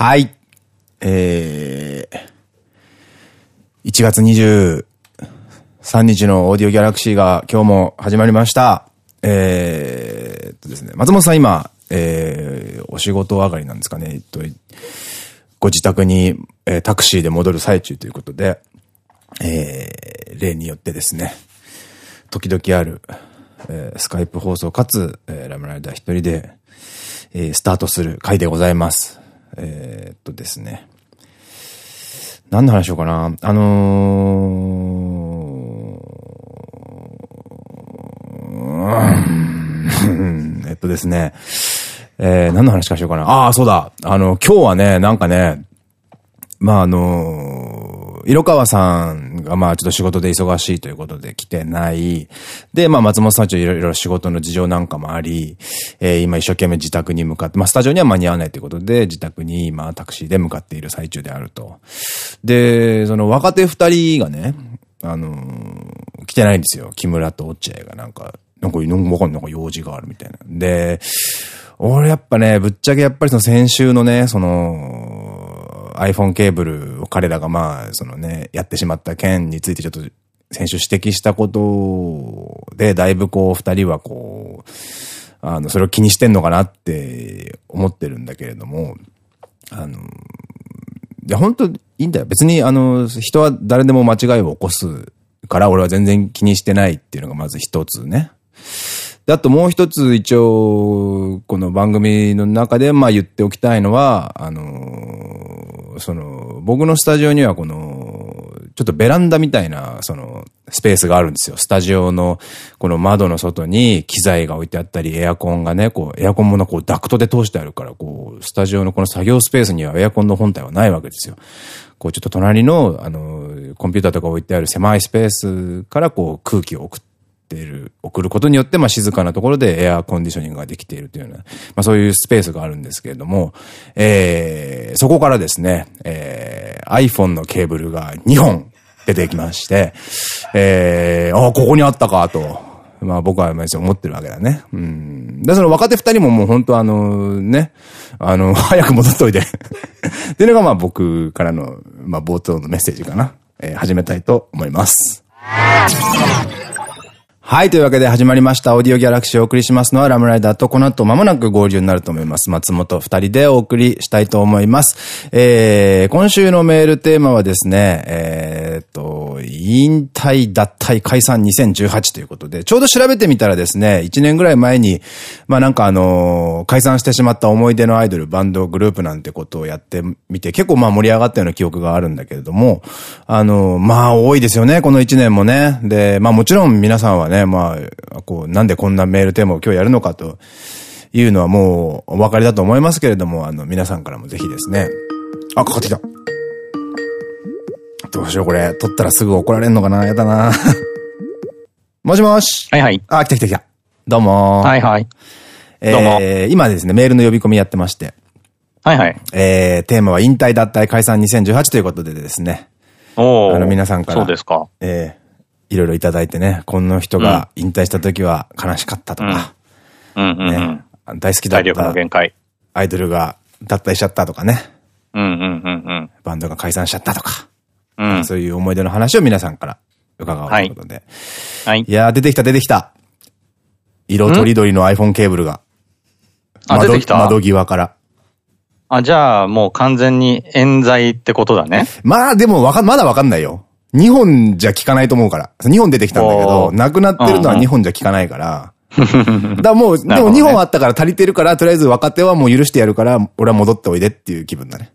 はい。えー、1月23日のオーディオギャラクシーが今日も始まりました。えーとですね、松本さん今、えー、お仕事上がりなんですかね。えっと、ご自宅に、えータクシーで戻る最中ということで、えー、例によってですね、時々ある、えースカイプ放送かつ、えーラムライダー一人で、えースタートする回でございます。えーっとですね。何の話しようかな。あのー、えっとですね。えー、何の話かしようかな。ああ、そうだ。あの、今日はね、なんかね、まあ、あの色川さんがまあちょっと仕事で忙しいということで来てない。で、まあ松本さんちょいろいろ仕事の事情なんかもあり、えー今一生懸命自宅に向かって、まあスタジオには間に合わないということで、自宅に今タクシーで向かっている最中であると。で、その若手二人がね、あのー来てないんですよ。木村と落合がなんか、なんか、なんかわかん、なんか用事があるみたいな。で、俺やっぱね、ぶっちゃけやっぱりその先週のね、その、iPhone ケーブルを彼らがまあ、そのね、やってしまった件についてちょっと先週指摘したことで、だいぶこう、二人はこう、あの、それを気にしてんのかなって思ってるんだけれども、あの、いや、本当いいんだよ。別に、あの、人は誰でも間違いを起こすから、俺は全然気にしてないっていうのがまず一つね。で、あともう一つ一応、この番組の中で、まあ言っておきたいのは、あのその、僕のスタジオにはこの、ちょっとベランダみたいな、その、スペースがあるんですよ。スタジオの、この窓の外に機材が置いてあったり、エアコンがね、こう、エアコンものこう、ダクトで通してあるから、こう、スタジオのこの作業スペースにはエアコンの本体はないわけですよ。こう、ちょっと隣の、あの、コンピューターとか置いてある狭いスペースから、こう、空気を送っている、送ることによって、まあ、静かなところでエアコンディショニングができているというような、まあ、そういうスペースがあるんですけれども、えー、そこからですね、えー、iPhone のケーブルが2本出てきまして、えー、あ、ここにあったか、と。まあ僕はまあ思ってるわけだね。うん。で、その若手二人ももう本当あの、ね、あの、早く戻っといて。っていうのがまあ僕からの、まあ冒頭のメッセージかな。えー始めたいと思います。はい。というわけで始まりました。オーディオギャラクシーをお送りしますのはラムライダーとこの後間もなく合流になると思います。松本二人でお送りしたいと思います。えー、今週のメールテーマはですね、えーっと、引退、脱退、解散2018ということで、ちょうど調べてみたらですね、1年ぐらい前に、まあなんかあのー解散してしまった思い出のアイドル、バンド、グループなんてことをやってみて、結構まあ盛り上がったような記憶があるんだけれども、あのーまあ多いですよね、この1年もね。で、まあもちろん皆さんはね、まあ、こう、なんでこんなメールテーマを今日やるのかというのはもうお分かりだと思いますけれども、あの、皆さんからもぜひですね、あ、かかってきた。どうしようこれ、撮ったらすぐ怒られんのかなやだな もしもし。はいはい。あ、来た来た来た。どうもはいはい。えーどうも今ですね、メールの呼び込みやってまして、はいはい。えー、テーマは引退脱退解散2018ということでですね、おーあの皆さんからそうですか。えー、いろいろいただいてね、この人が引退した時は悲しかったとか、大好きだった限界。アイドルが脱退しちゃったとかね、バンドが解散しちゃったとか、うん。うん。そういう思い出の話を皆さんから伺おうということで。はいい、。やー、出てきた出てきた。色とりどりの iPhone ケーブルが。あ、窓出てきた？窓際から。あ、じゃあもう完全に冤罪ってことだね。まあでもわかん、まだわかんないよ。2本じゃ効かないと思うから。2本出てきたんだけど、なくなってるのはうんうん2本じゃ効かないから。だからもう、でもなるほどね2本あったから足りてるから、とりあえず若手はもう許してやるから、俺は戻っておいでっていう気分だね。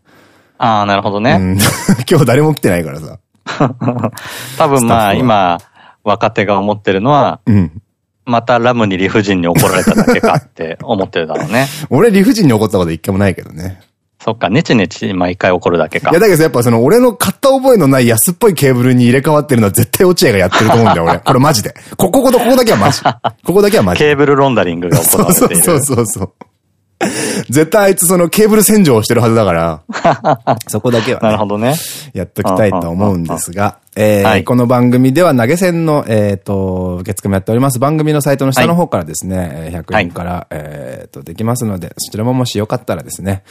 ああ、なるほどね。うん。今日誰も来てないからさ。多分まあ今、若手が思ってるのは、うん。またラムに理不尽に怒られただけかって思ってるだろうね。俺理不尽に怒ったこと一回もないけどね。そっか、ネチネチ毎回怒るだけかいや、。だけどやっぱその俺の買った覚えのない安っぽいケーブルに入れ替わってるのは絶対落合がやってると思うんだよ、俺。これマジで。ここ、ここ、ここだけはマジ。ここだけはマジ。ケーブルロンダリングが行そうそうわれている。そうそうそう。絶対あいつそのケーブル洗浄をしてるはずだから、そこだけはね、なるほどね。やっときたいと思うんですが、えーはい。この番組では投げ銭の、えっ、と、受付もやっております。番組のサイトの下の方からですね、えー100円から、えっ、と、できますので、そちらももしよかったらですね、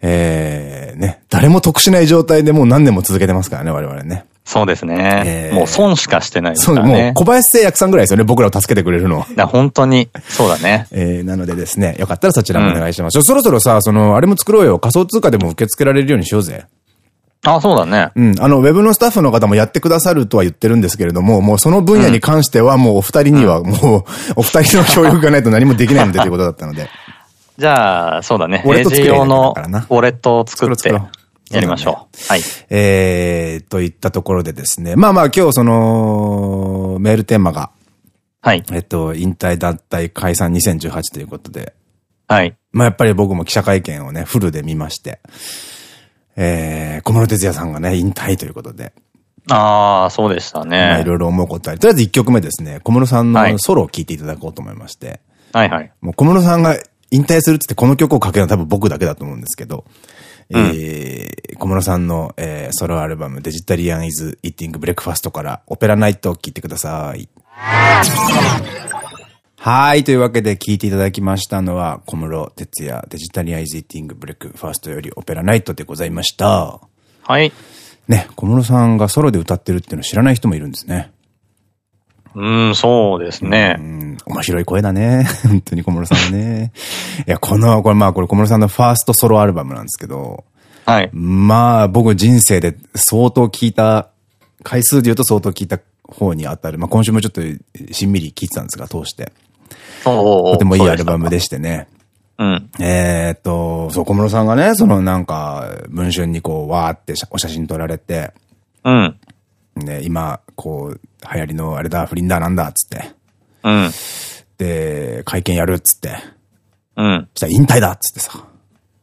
えー、ね、誰も得しない状態でもう何年も続けてますからね、我々ね。そうですね。えーもう損しかしてないですそう、もう。小林製薬さんぐらいですよね、僕らを助けてくれるの は。本当に、そうだね。えー、なのでですね、よかったらそちらもお願いします。そろそろさ、その、あれも作ろうよ。仮想通貨でも受け付けられるようにしようぜ。あ、そうだね。うん。あの、ウェブのスタッフの方もやってくださるとは言ってるんですけれども、もうその分野に関してはもうお二人にはもう、お二人の協力がないと何もできないのでということだったので。じゃあ、そうだね。ウォレット作れ用のウォレットを作ってやりましょう。はい。えー、といったところでですね。まあまあ今日その、メールテーマが、はい。えっと、引退団体解散2018ということで、はい。まあやっぱり僕も記者会見をね、フルで見まして、えー、小室哲也さんがね、引退ということで、ああ、そうでしたまあねい。ろいろ思うことあり、とりあえず1曲目ですね、小室さんはいのソロを聴いていただこうと思いまして、はいはい。もう小室さんが引退するっつってこの曲をかけるのは多分僕だけだと思うんですけど、えー、小室さんの、えー、ソロアルバムデジタリアンイズ・イーティング・ブレックファストからオペラナイトを聴いてください。はい。というわけで聴いていただきましたのは小室哲也デジタリアンイズ・イーティング・ブレックファストよりオペラナイトでございました。はい。ね、小室さんがソロで歌ってるっていうのを知らない人もいるんですね。うん、そうですうね。ん、面白い声だね。本当に小室さんはね。いや、この、これまあこれ小室さんのファーストソロアルバムなんですけど、はい。まあ僕人生で相当聞いた、回数で言うと相当聞いた方に当たる。まあ今週もちょっとしんみり聞いてたんですが、通して。ととてもいいアルバムでしてね。うん。えーっと、そう、小室さんがね、そのなんか、文春にこう、わーってお写真撮られて、うん。ね、今、こう、流行りのあれだ、不倫だなんだ、つって。うん。で、会見やるっつって。うん。したら引退だっつってさ。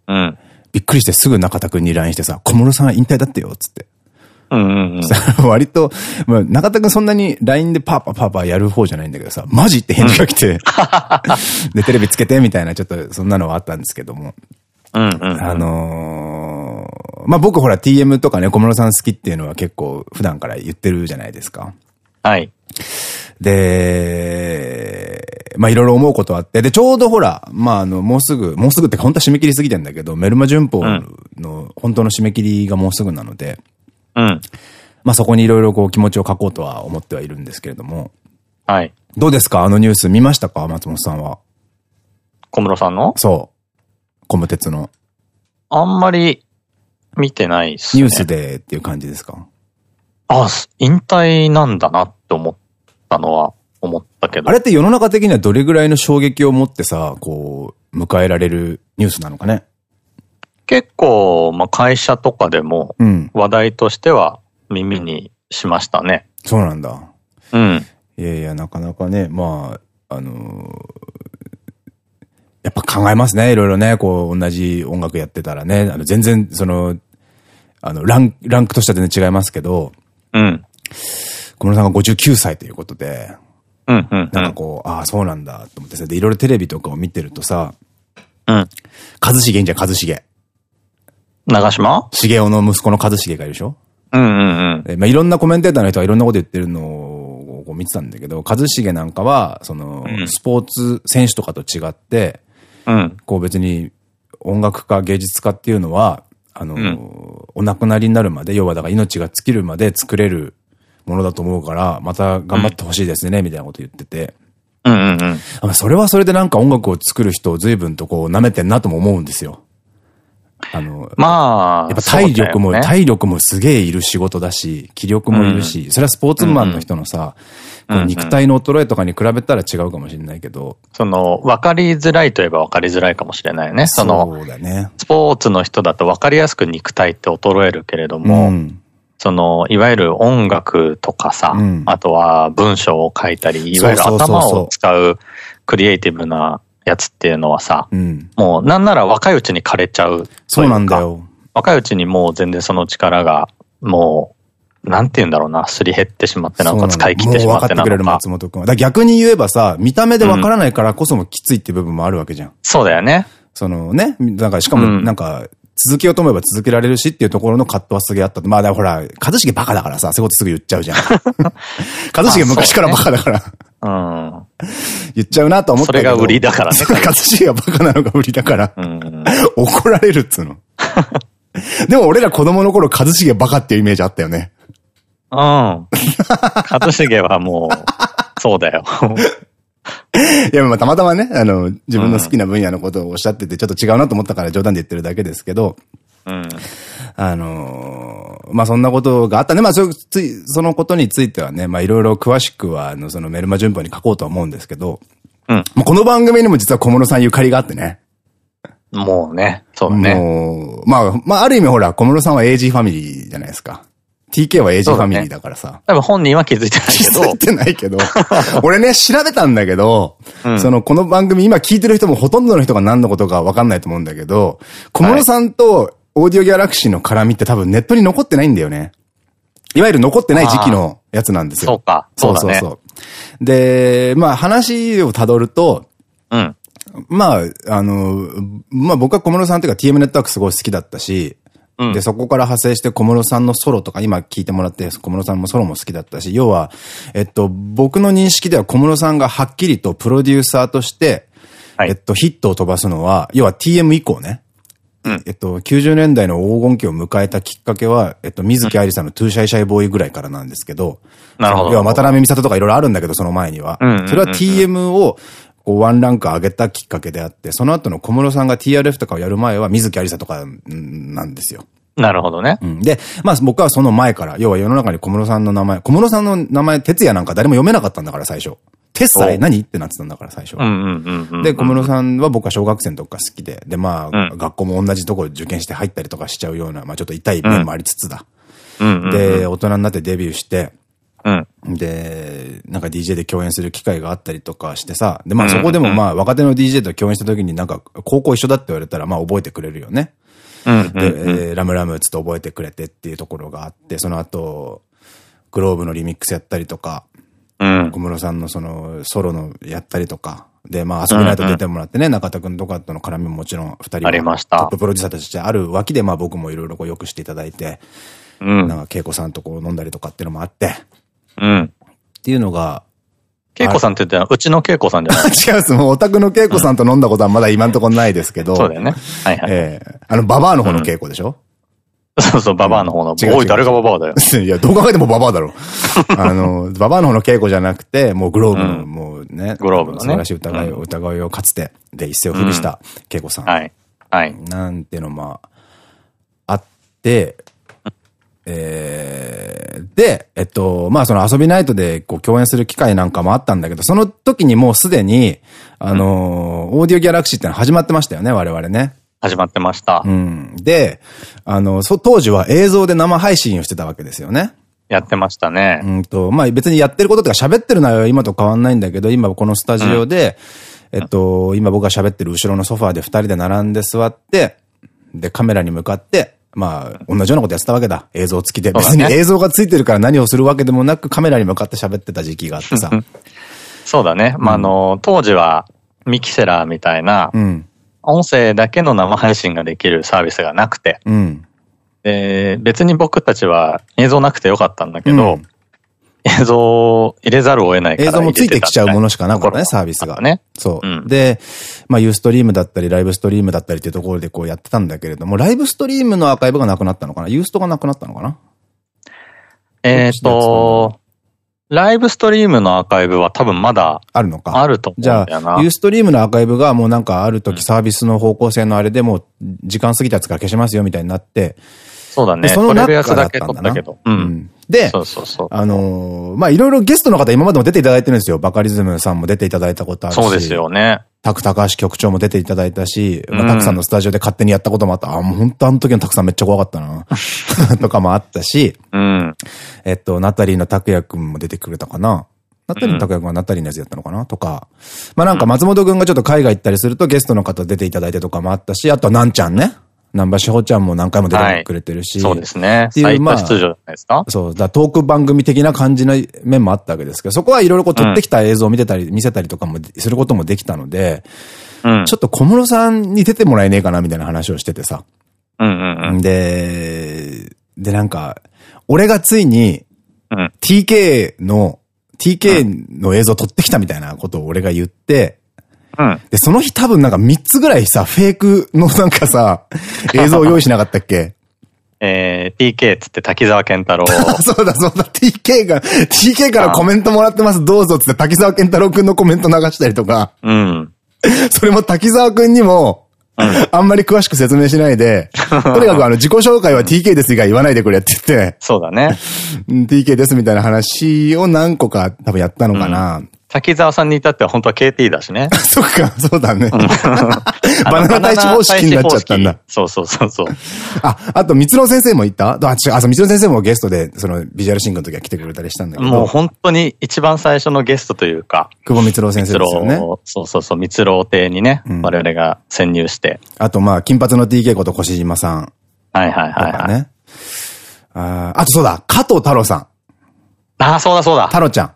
うん。びっくりしてすぐ中田くんに LINE してさ、小室さん引退だってよ、つって。うんうんうん。割と、まあ、中田くんそんなに LINE でパーパーパーパーやる方じゃないんだけどさ、マジって返事が来て、で、テレビつけてみたいな、ちょっとそんなのはあったんですけども。うんうん。あのー、まあ、僕ほら TM とかね、小室さん好きっていうのは結構普段から言ってるじゃないですか。はい。で、まあ、いろいろ思うことあって、で、ちょうどほら、まあ、あの、もうすぐ、もうすぐってか本当は締め切りすぎてんだけど、メルマ旬報の本当の締め切りがもうすぐなので、うん。まあ、そこにいろいろこう気持ちを書こうとは思ってはいるんですけれども、はい。どうですか？あのニュース見ましたか？松本さんは。小室さんの？そう。コム鉄のあんまり見てないっすね。ニュースでっていう感じですか？あ、す引退なんだなって思ったのは思ったけど。あれって世の中的にはどれぐらいの衝撃を持ってさ、こう、迎えられるニュースなのかね？結構、まあ、会社とかでもうん。話題としては耳にしましたね。そうなんだ。うん。いやいや、なかなかね、まあ、あのーやっぱ考えますね、いろいろね、こう、同じ音楽やってたらね、あの、全然、その、あの、ラン、ランクとしては全然違いますけど、うん。小室さんが59歳ということで、うん、うん、うん。なんかこう、ああ、そうなんだ、と思ってさ、で、いろいろテレビとかを見てるとさ、うん。一茂いいんじゃん、一茂。長島？茂雄の息子の一茂がいるでしょ？うん、うん、うん。でまあ、いろんなコメンテーターの人がいろんなこと言ってるのをこう見てたんだけど、一茂なんかは、その、うんスポーツ選手とかと違って、うん。こう別に音楽家、芸術家っていうのは、あの、うんお亡くなりになるまで、要はだから命が尽きるまで作れるものだと思うから、また頑張ってほしいですね、みたいなこと言ってて。うん、うん、うん。あそれはそれでなんか音楽を作る人を随分とこう舐めてんなとも思うんですよ。あの、まあ、やっぱ体力も、ね体力もすげえいる仕事だし、気力もいるし、それはスポーツマンの人のさ、こう肉体の衰えとかに比べたら違うかもしれないけど、その、分かりづらいといえば分かりづらいかもしれないよね。その、そうだね。スポーツの人だと分かりやすく肉体って衰えるけれども、うんその、いわゆる音楽とかさ、うんあとは文章を書いたり、いわゆる頭を使うクリエイティブなやつっていうのはさ、うん。もうなんなら若いうちに枯れちゃう。そうなんだよ。若いうちにもう全然その力が、もう、なんて言うんだろうな、すり減ってしまってなのか、使い切ってしまってなもう分かか。松本くんは。逆に言えばさ、見た目で分からないからこそもきついって部分もあるわけじゃん。そうだよね。そのね、なんかしかもなんか、続けようと思えば続けられるしっていうところの葛藤はすげえあった。まあ、だからほら、一茂バカだからさ、そういうことすぐ言っちゃうじゃん。一茂昔からバカだから。うん。言っちゃうなと思ったけど。それが売りだからね。一茂がバカなのが売りだから。うん、怒られるっつうの。でも俺ら子供の頃一茂バカっていうイメージあったよね。うん。一茂はもう、そうだよ。いや、まあ、たまたまね、あの、自分の好きな分野のことをおっしゃってて、ちょっと違うなと思ったから冗談で言ってるだけですけど、うん。あのー、まあ、そんなことがあったね。まあ、そ、つい、そのことについてはね、まあ、いろいろ詳しくは、あの、そのメルマ順法に書こうとは思うんですけど、うん。まあ、この番組にも実は小室さんゆかりがあってね。もうね、そうね。もう、まあ、まあ、ある意味ほら、小室さんは AG ファミリーじゃないですか。TK は AG ファミリーだからさ。ね、多分本人は気づいてないけど。気づいてないけど。俺ね、調べたんだけど、うん、その、この番組今聞いてる人もほとんどの人が何のことかわかんないと思うんだけど、小室さんとオーディオギャラクシーの絡みって多分ネットに残ってないんだよね。いわゆる残ってない時期のやつなんですよ。そうか。そうそうそう。で、まあ話をたどると、うん。まあ、あの、まあ僕は小室さんっていうか TM ネットワークすごい好きだったし、で、そこから派生して小室さんのソロとか、今聞いてもらって小室さんもソロも好きだったし、要は、えっと、僕の認識では小室さんがはっきりとプロデューサーとして、はい、えっと、ヒットを飛ばすのは、要は TM 以降ね。うん、えっと、90年代の黄金期を迎えたきっかけは、えっと、観月ありささんの TOO SHY SHY BOY ぐらいからなんですけど、なるほど。要は渡辺美里とかいろいろあるんだけど、その前には。それは TM を、こう、ワンランク上げたきっかけであって、その後の小室さんが TRF とかをやる前は水木愛理さんとかなんですよ。なるほどね。うん。で、まあ僕はその前から、要は世の中に小室さんの名前、小室さんの名前、哲也なんか誰も読めなかったんだから最初。テッサイ何ってなってたんだから最初。で、小室さんは僕は小学生の時から好きで、で、まあ、うん、学校も同じところ受験して入ったりとかしちゃうような、まあちょっと痛い面もありつつだ。で、大人になってデビューして、うん、で、なんか DJ で共演する機会があったりとかしてさ、で、まあそこでもまあ若手の DJ と共演した時になんか高校一緒だって言われたらまあ覚えてくれるよね。で、ラムラムつって覚えてくれてっていうところがあって、その後、グローブのリミックスやったりとか、うん、小室さんのそのソロのやったりとか、で、まあ遊びないと出てもらってね、中田くんとかとの絡みももちろん二人はトッププロデューサーとしてある脇で、まあ僕もいろいろこうよくしていただいて、うん、なんか恵子さんとこう飲んだりとかっていうのもあって、うん。っていうのが、恵子さんって言ったら、うちの恵子さんじゃない？違うっす。もうオタクの恵子さんと飲んだことはまだ今んとこないですけど。そうだよね。はいはい。ええあの、ババアの方の恵子でしょ、そうそう、ババアの方の。おい、誰がババアだよ。いや、どう考えてもババアだろ。あの、ババアの方の稽古じゃなくて、もうグローブの、もうね。グローブのね。素晴らしい疑いを、疑いをかつて、で一世を風靡した恵子さん。はい。はい。なんていうの、まあ、あって、えー、で、えっと、まあその遊びナイトでこう共演する機会なんかもあったんだけど、その時にもうすでに、あのー、オーディオギャラクシーってのは始まってましたよね、我々ね。始まってました。うん。で、あの、そ、当時は映像で生配信をしてたわけですよね。やってましたね。うんと、まあ別にやってることとか喋ってる内容は今と変わんないんだけど、今このスタジオで、うん、えっと、今僕が喋ってる後ろのソファーで二人で並んで座って、で、カメラに向かって、まあ、同じようなことやってたわけだ。映像付きで。別に映像がついてるから何をするわけでもなく、カメラに向かって喋ってた時期があってさ。そうだね。まあ、あの、当時は、ミキセラーみたいな、音声だけの生配信ができるサービスがなくて、うん、で別に僕たちは映像なくてよかったんだけど、うん映像を入れざるを得ないから映像もついてきちゃうものしかなかったね、サービスが。ね。そう。うん、で、まあ、ユーストリームだったり、ライブストリームだったりっていうところでこうやってたんだけれども、ライブストリームのアーカイブがなくなったのかな？ユーストがなくなったのかな？えっと、ライブストリームのアーカイブは多分まだあるのか。あると。じゃあ、ユーストリームのアーカイブがもうなんかある時サービスの方向性のあれでもう時間過ぎたやつから消しますよみたいになって、そうだね。その中だったんだけど。うん。で、そうそうそう。あのー、まあ、いろいろゲストの方今までも出ていただいてるんですよ。バカリズムさんも出ていただいたことあるし。そうですよね。タク高橋局長も出ていただいたし、まあ、タクさんのスタジオで勝手にやったこともあった。あ、もう本当あの時のタクさんめっちゃ怖かったな。とかもあったし、うん。えっと、ナタリーの拓也くんも出てくれたかな。ナタリーの拓也くんはナタリーのやつやったのかな？とか。まあなんか松本くんがちょっと海外行ったりするとゲストの方出ていただいてとかもあったし、あとはなんちゃんね。南波志保ちゃんも何回も出てくれてるし。はい、そうですね。っていう、まあ、出場じゃないですかそう。だトーク番組的な感じの面もあったわけですけど、そこはいろいろこう撮ってきた映像を見てたり、見せたりとかもすることもできたので、うん、ちょっと小室さんに出てもらえねえかなみたいな話をしててさ。うんうんうん、で、でなんか、俺がついに、TK の、TK の映像撮ってきたみたいなことを俺が言って、うん、で、その日多分なんか3つぐらいさ、フェイクのなんかさ、映像を用意しなかったっけ？えー、TK つって滝沢健太郎。そうだそうだ、TK が、TK からコメントもらってます、どうぞつって滝沢健太郎くんのコメント流したりとか。うん。それも滝沢くんにも、あんまり詳しく説明しないで、とにかくあの自己紹介は TK です以外言わないでくれって言って。そうだね。TK ですみたいな話を何個か多分やったのかな。滝沢さんに至っては本当は KT だしね。そっか、そうだね。バナナ大使方式になっちゃったんだ。そうそうそうそう。あ、あと、三野先生もいた？あ、違う、あ、そう、三野先生もゲストで、その、ビジュアルシングの時は来てくれたりしたんだけど。もう本当に一番最初のゲストというか。久保三郎先生ですよね。そうそうそう、三郎邸にね、うん、我々が潜入して。あと、まあ、金髪の TK こと越島さん。はいはいはいはい。ね。ああとそうだ、加藤太郎さん。ああ、そうだそうだ。太郎ちゃん。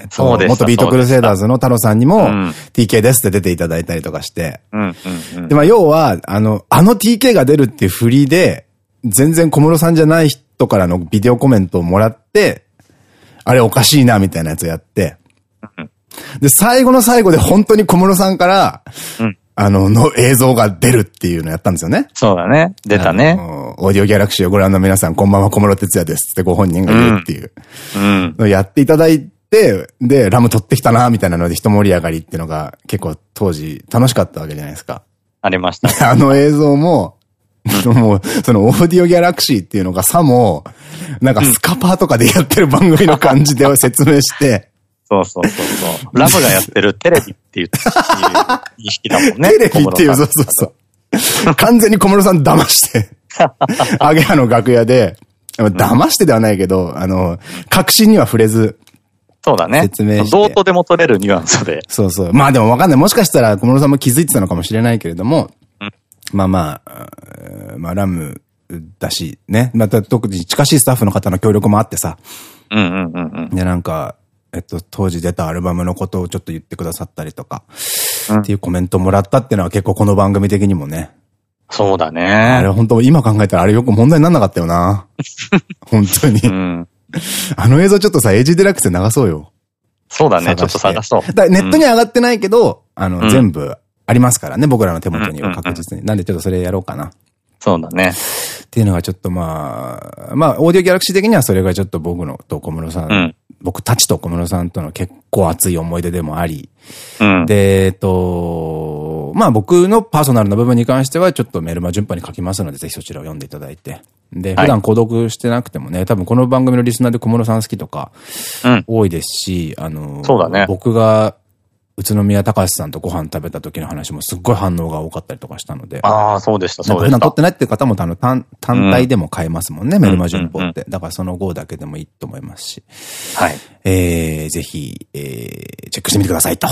えっと、元ビートクルセイダーズの太郎さんにも、TK ですって出ていただいたりとかして。で、まあ、要は、あの、あの TK が出るっていう振りで、全然小室さんじゃない人からのビデオコメントをもらって、あれおかしいな、みたいなやつをやって。で、最後の最後で本当に小室さんから、あの、の映像が出るっていうのをやったんですよね。そうだね。出たね。オーディオギャラクシーをご覧の皆さん、こんばんは小室哲也ですってご本人が言うっていう。うん。やっていただいて、で、ラム取ってきたな、みたいなので一盛り上がりっていうのが結構当時楽しかったわけじゃないですか。ありました、ね。あの映像も、もう、そのオーディオギャラクシーっていうのがさも、なんかスカパーとかでやってる番組の感じで説明して、そうそうそうそう。ラムがやってるテレビっていう認識だもんね。テレビっていう、そうそうそう。完全に小室さん騙して、アゲハの楽屋で、騙してではないけど、あの、確信には触れず、そうだね。説明して。どうとでも取れるニュアンスで。そうそう。まあでもわかんない。もしかしたら小室さんも気づいてたのかもしれないけれども、うん、まあまあ、まあラムだし、ね。また特に近しいスタッフの方の協力もあってさ。うんうんうんうん。で、なんか、えっと、当時出たアルバムのことをちょっと言ってくださったりとか、うん、っていうコメントもらったっていうのは結構この番組的にもね。そうだね。あれ本当今考えたらあれよく問題にならなかったよな。本当に。うん あの映像ちょっとさ、エイジデラックスで流そうよ。そうだね、ちょっと探そう。だネットに上がってないけど、あの、全部ありますからね、僕らの手元には確実に。なんでちょっとそれやろうかな。そうだね。っていうのがちょっとまあ、まあ、オーディオギャラクシー的にはそれがちょっと僕のと小室さん、うん、僕たちと小室さんとの結構熱い思い出でもあり、うん、で、えっと、まあ僕のパーソナルな部分に関してはちょっとメルマ順番に書きますので、ぜひそちらを読んでいただいて。で、普段購読してなくてもね、多分この番組のリスナーで小室さん好きとか、多いですし、あの、そうだね。僕が宇都宮隆さんとご飯食べた時の話もすっごい反応が多かったりとかしたので。ああ、そうでした、そうでした。普段撮ってないっていう方もあの単単体でも買えますもんね、うん、メルマ順報って。だからその号だけでもいいと思いますし。はい。えー、ぜひ、えー、チェックしてみてくださいと。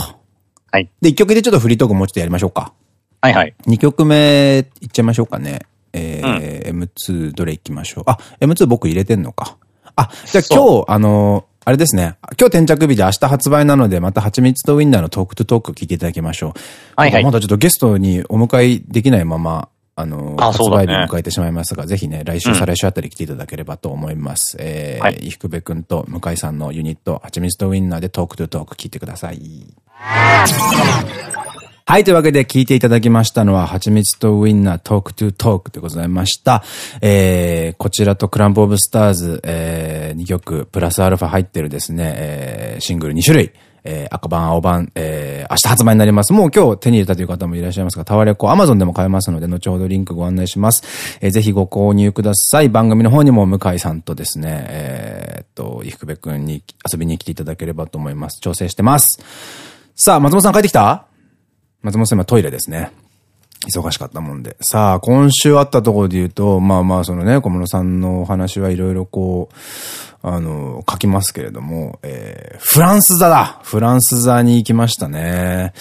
はい。で、1曲でちょっとフリートークもうちょっとやりましょうか。はいはい。2曲目いっちゃいましょうかね。えー、うん、M2 どれいきましょう？あ、M2 僕入れてんのか。あ、じゃあ今日、あのあれですね。今日転着日で明日発売なので、また蜂蜜とウィンナーのトークトゥトーク聞いていただきましょう。はいはい。まだちょっとゲストにお迎えできないまま、あの、あ発売日を迎えてしまいますが、ね、ぜひね、来週、再来週あたり来ていただければと思います。うん、えー、はい、伊福部くんと向井さんのユニット、蜂蜜とウィンナーでトークトゥトーク聞いてください。はい。というわけで聞いていただきましたのは、はちみつとウィンナートークトゥトークでございました。えー、こちらとクランプオブスターズ、えー、2曲、プラスアルファ入ってるですね、えー、シングル2種類。えー、赤版、青版、えー、明日発売になります。もう今日手に入れたという方もいらっしゃいますが、タワレコ、アマゾンでも買えますので、後ほどリンクご案内します。えー、ぜひご購入ください。番組の方にも向井さんとですね、えー、っと、伊福部くんに遊びに来ていただければと思います。調整してます。さあ、松本さん帰ってきた？松本さん今トイレですね。忙しかったもんで。さあ、今週あったところで言うと、まあまあ、そのね、小室さんのお話はいろいろこう、あの、書きますけれども、えー、フランス座だフランス座に行きましたね。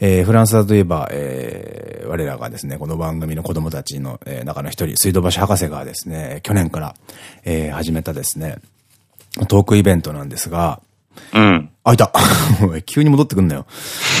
えー、フランス座といえば、えー、我らがですね、この番組の子供たちの、えー、中の一人、水道橋博士がですね、去年から、えー、始めたですね、トークイベントなんですが、うん。あ、いた。急に戻ってくんなよ。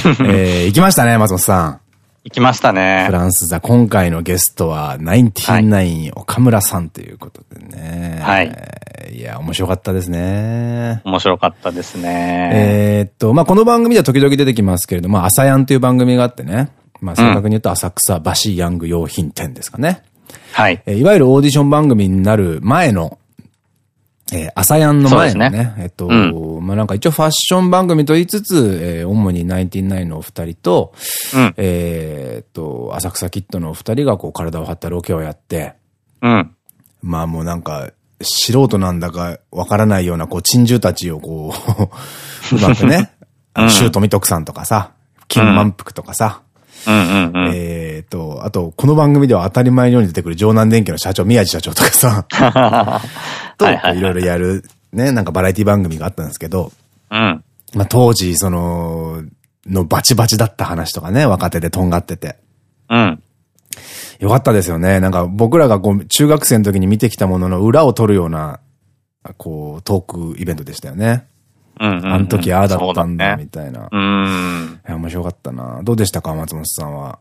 えー、行きましたね、松本さん。行きましたね。フランス座、今回のゲストは、ナインティナイン岡村さんということでね。はい。いや、面白かったですね。面白かったですね。えっと、まあ、この番組では時々出てきますけれども、朝やんという番組があってね。まあ、正確に言うと浅草橋ヤング用品店ですかね。はい。えいわゆるオーディション番組になる前の、えー、朝やんの前のね、ね。えっと、うん、まあなんか一応ファッション番組と言いつつ、えー、主にナインティナインのお二人と、うん、えっと、浅草キッドのお二人がこう体を張ったロケをやって、うん。まあもうなんか、素人なんだかわからないような、こう、珍獣たちをこう うまくね、うん、シュートミトクさんとかさ、金満腹とかさ、えっと、あと、この番組では当たり前のように出てくる城南電機の社長、宮地社長とかさ、と、いろいろやる、ね、なんかバラエティ番組があったんですけど、うん。まあ当時、その、のバチバチだった話とかね、若手でとんがってて。うん。よかったですよね。なんか僕らがこう、中学生の時に見てきたものの裏を取るような、こう、トークイベントでしたよね。あの時ああだったんだ、みたいな。うん。いや、面白かったな。どうでしたか、松本さんは？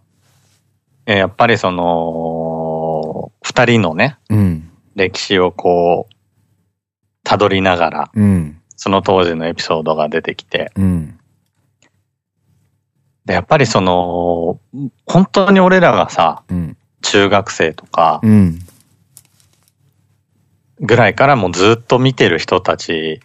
え、やっぱりその、二人のね、うん、歴史をこう、辿りながら、うん、その当時のエピソードが出てきて、うん、で、やっぱりその、本当に俺らがさ、うん、中学生とか、ぐらいからもうずっと見てる人たち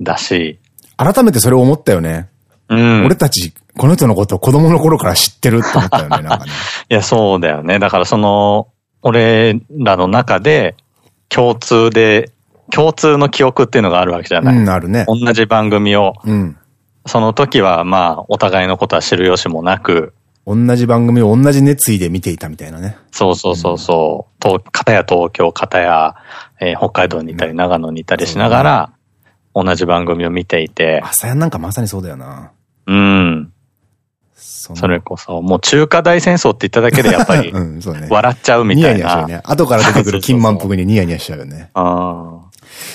だし。改めてそれを思ったよね。うん。俺たち、この人のことを子供の頃から知ってるって思ったよね、なんかね。いや、そうだよね。だからその、俺らの中で、共通で、共通の記憶っていうのがあるわけじゃない。うん、あるね。同じ番組を。うん。その時は、まあ、お互いのことは知る由もなく。同じ番組を同じ熱意で見ていたみたいなね。そうそうそうそう。うん、片や東京、片や、えー、北海道にいたり、長野にいたりしながら、同じ番組を見ていて。朝やんなんかまさにそうだよな。うん。それこそ、もう中華大戦争って言っただけでやっぱり、笑っちゃうみたいな。ニヤニヤしちゃうね。後から出てくる金満腹にニヤニヤしちゃうよね。ああ。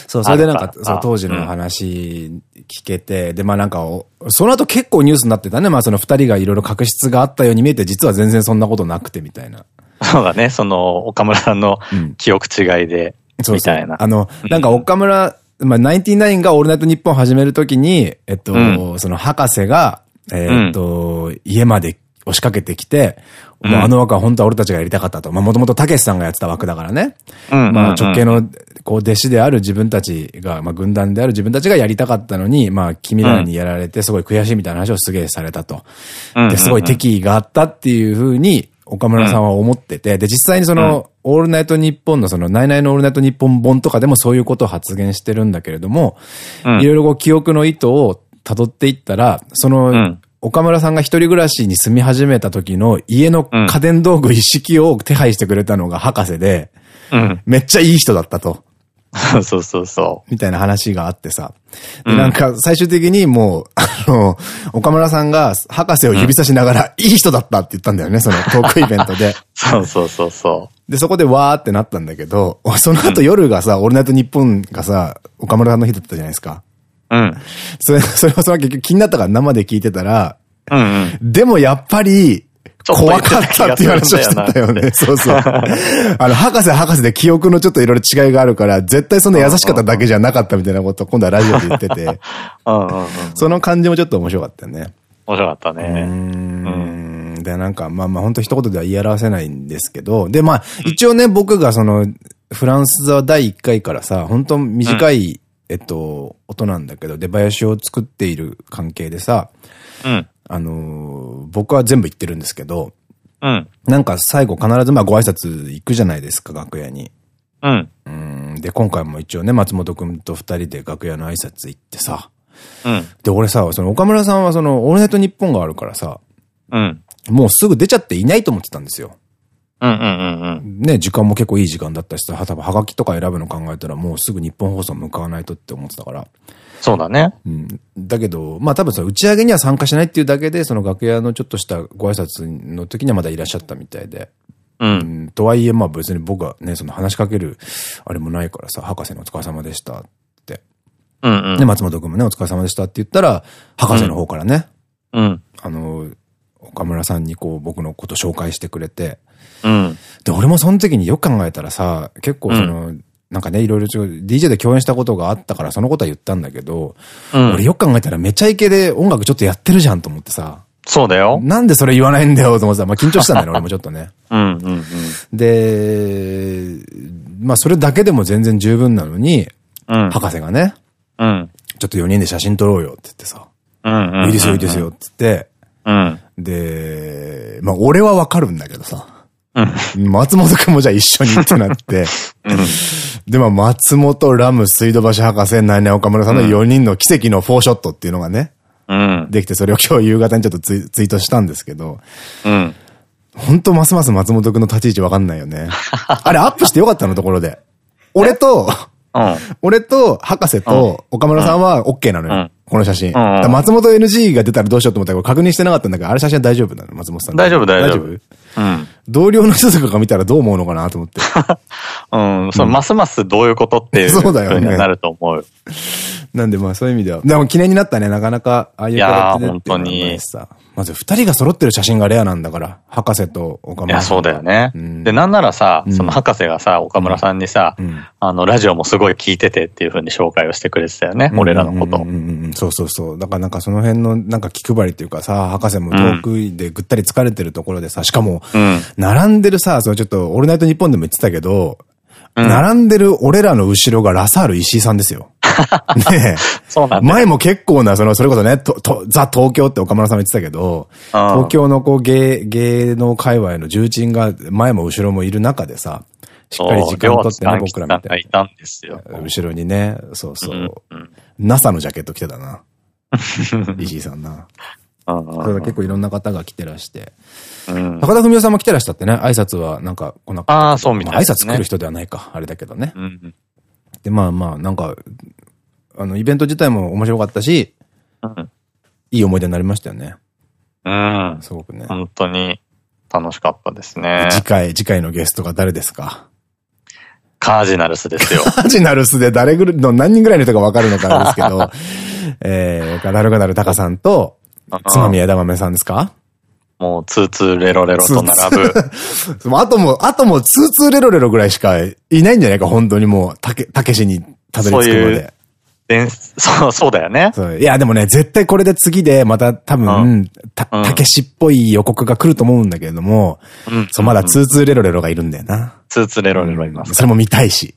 そう、それでなんか、そう、当時の話聞けて、で、まあなんか、その後結構ニュースになってたね。まあその二人がいろいろ確執があったように見えて、実は全然そんなことなくてみたいな。そうだね。その、岡村さんの記憶違いで、みたいな。あの、なんか岡村まあ、ナインティナインがオールナイトニッポン始めるときに、えっと、うん、その博士が、えっと、うん、家まで押しかけてきて、もうあの枠は本当は俺たちがやりたかったと。まあもともとたけしさんがやってた枠だからね。まあ直系のこう弟子である自分たちが、まあ軍団である自分たちがやりたかったのに、まあ君らにやられてすごい悔しいみたいな話をすげえされたと。で、すごい敵意があったっていうふうに、岡村さんは思ってて、で、実際にその、オールナイトニッポンのその、ナイナイのオールナイトニッポン本とかでもそういうことを発言してるんだけれども、いろいろこう記憶の意図を辿っていったら、その、岡村さんが一人暮らしに住み始めた時の家の家電道具 一式を手配してくれたのが博士で、めっちゃいい人だったと。そうそうそう。みたいな話があってさ。で、なんか、最終的にもう、あの、岡村さんが博士を指さしながら、いい人だったって言ったんだよね、そのトークイベントで。そうそうそうそう。で、そこでわーってなったんだけど、その後夜がさ、オールナイトニッポンがさ、岡村さんの日だったじゃないですか。うん。それ、それはその結局気になったから生で聞いてたら、うんうん、でもやっぱり、怖かったっていう話をしてたよね。そうそう。あの、博士博士で記憶のちょっといろいろ違いがあるから、絶対そんな優しかっただけじゃなかったみたいなことを今度はラジオで言ってて。その感じもちょっと面白かったよね。面白かったね。うん。で、なんか、まあまあ本当一言では言い表せないんですけど、で、まあ、一応ね、僕がその、フランス座第1回からさ、本当短い、えっと、音なんだけど、出囃子を作っている関係でさ、うん。あのー、僕は全部言ってるんですけど、うん。なんか最後必ずまあご挨拶行くじゃないですか、楽屋に。うん。うん。で、今回も一応ね、松本くんと二人で楽屋の挨拶行ってさ。うん。で、俺さ、その岡村さんはその、オールナイトニッポンがあるからさ。うん。もうすぐ出ちゃっていないと思ってたんですよ。うんうんうんうん。ね、時間も結構いい時間だったしさ、多分はがきとか選ぶの考えたらもうすぐ日本放送向かわないとって思ってたから。そうだね。うん。だけど、まあ多分さ、打ち上げには参加しないっていうだけで、その楽屋のちょっとしたご挨拶の時にはまだいらっしゃったみたいで。うん。うん、とはいえ、まあ別に僕はね、その話しかける、あれもないからさ、博士のお疲れ様でしたって。うんうん。で、松本君もね、お疲れ様でしたって言ったら、博士の方からね。うん。あの、岡村さんにこう僕のこと紹介してくれて。うん。で、俺もその時によく考えたらさ、結構その、うん、なんかね、いろいろ DJ で共演したことがあったからそのことは言ったんだけど、うん、俺よく考えたらめちゃイケで音楽ちょっとやってるじゃんと思ってさ。そうだよ。なんでそれ言わないんだよと思ってさ、まあ緊張したんだよね、俺もちょっとね。うんうんうん。で、まあそれだけでも全然十分なのに、うん、博士がね、うん、ちょっと4人で写真撮ろうよって言ってさ、いいですよいいですよって言って、うん、で、まあ俺はわかるんだけどさ、うん、松本くんもじゃあ一緒にってなって、うん、で、まあ松本、ラム、水道橋博士、ナイナ岡村さんの4人の奇跡のフォーショットっていうのがね、うん、できて、それを今日夕方にちょっとツイツイートしたんですけど、うん。本当ますます松本くんの立ち位置わかんないよね。あれアップしてよかったのところで。俺と、うん、俺と博士と岡村さんは OK なのよ。この写真。松本 NG が出たらどうしようと思ったけど確認してなかったんだけど、あれ写真は大丈夫なの？松本さん。大丈夫、大丈夫。うん。同僚の人とかが見たらどう思うのかなと思って。うん、そのますますどういうことっていう。そうだよね。なると思う。なんでまあそういう意味では。でも記念になったね、なかなか、ああいう形で本当に。まず二人が揃ってる写真がレアなんだから、博士と岡村さん。いや、そうだよね。うん、で、なんならさ、その博士がさ、岡村さんにさ、うん、あの、ラジオもすごい聞いててっていうふうに紹介をしてくれてたよね、俺らのこと。そうそうそう。だからなんかその辺のなんか気配りっていうかさ、博士も遠くでぐったり疲れてるところでさ、しかも、並んでるさ、そのちょっと、オールナイトニッポンでも言ってたけど、並んでる俺らの後ろがラサール石井さんですよ。ねそうなん前も結構な、その、それこそね、と、と、ザ東京って岡村さんも言ってたけど、東京のこう芸、芸能界隈の重鎮が前も後ろもいる中でさ、しっかり時間を取ってね、僕ら見て。いたんですよ。後ろにね、そうそう。NASA のジャケット着てたな。石井さんな。結構いろんな方が来てらして。高田文夫さんも来てらしたってね、挨拶はなんか来なかった。ああ、そうみたいな、挨拶来る人ではないか、あれだけどね。で、まあまあ、なんか、あの、イベント自体も面白かったし、うん、いい思い出になりましたよね。うん。すごくね。本当に楽しかったですね。次回、次回のゲストが誰ですか？カージナルスですよ。カージナルスで誰ぐる、の何人ぐらいの人がわかるのかですけど、えー、ガダルガダルタカさんと、つまみ枝豆さんですか？もう、ツーツーレロレロと並ぶ。あとも、あとも、ツーツーレロレロぐらいしかいないんじゃないか、本当にもう、たけ、たけしにたどり着くまで。そう、そうだよね。いや、でもね、絶対これで次で、また多分、た、たけしっぽい予告が来ると思うんだけれども、そう、まだツーツーレロレロがいるんだよな。ツーツーレロレロいます。それも見たいし。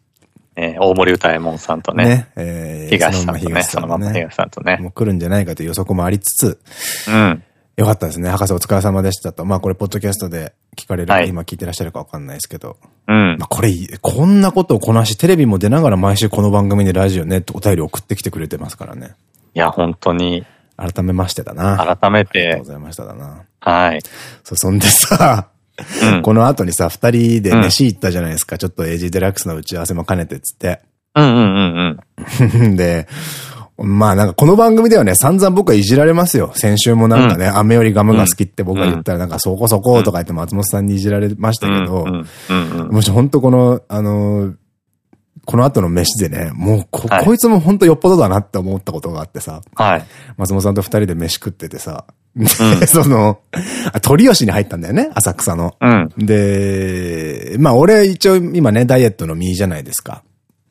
えー、大森歌右衛門さんとね。ね。えー、東さんとね。そのまま東さんとね。もう来るんじゃないかという予測もありつつ、うん。よかったですね。博士お疲れ様でしたと。まあこれ、ポッドキャストで聞かれる、はい、今聞いてらっしゃるかわかんないですけど。うん。まあこれ、こんなことをこなし、テレビも出ながら毎週この番組でラジオね、お便り送ってきてくれてますからね。いや、本当に。改めましてだな。改めて。ありがとうございましただな。はい。そう、そんでさ、うん、この後にさ、二人で飯行ったじゃないですか。うん、ちょっとエイジデラックスの打ち合わせも兼ねてっつって。うんうんうんうん。で、まあなんかこの番組ではね、散々僕はいじられますよ。先週もなんかね、飴、うん、よりガムが好きって僕が言ったらなんかそこそことか言って松本さんにいじられましたけど、もし本当この、あの、この後の飯でね、もうこ、はい、こいつも本当よっぽどだなって思ったことがあってさ、はい、松本さんと二人で飯食っててさ、うん、その、鳥吉に入ったんだよね、浅草の。うん、で、まあ俺一応今ね、ダイエットの身じゃないですか。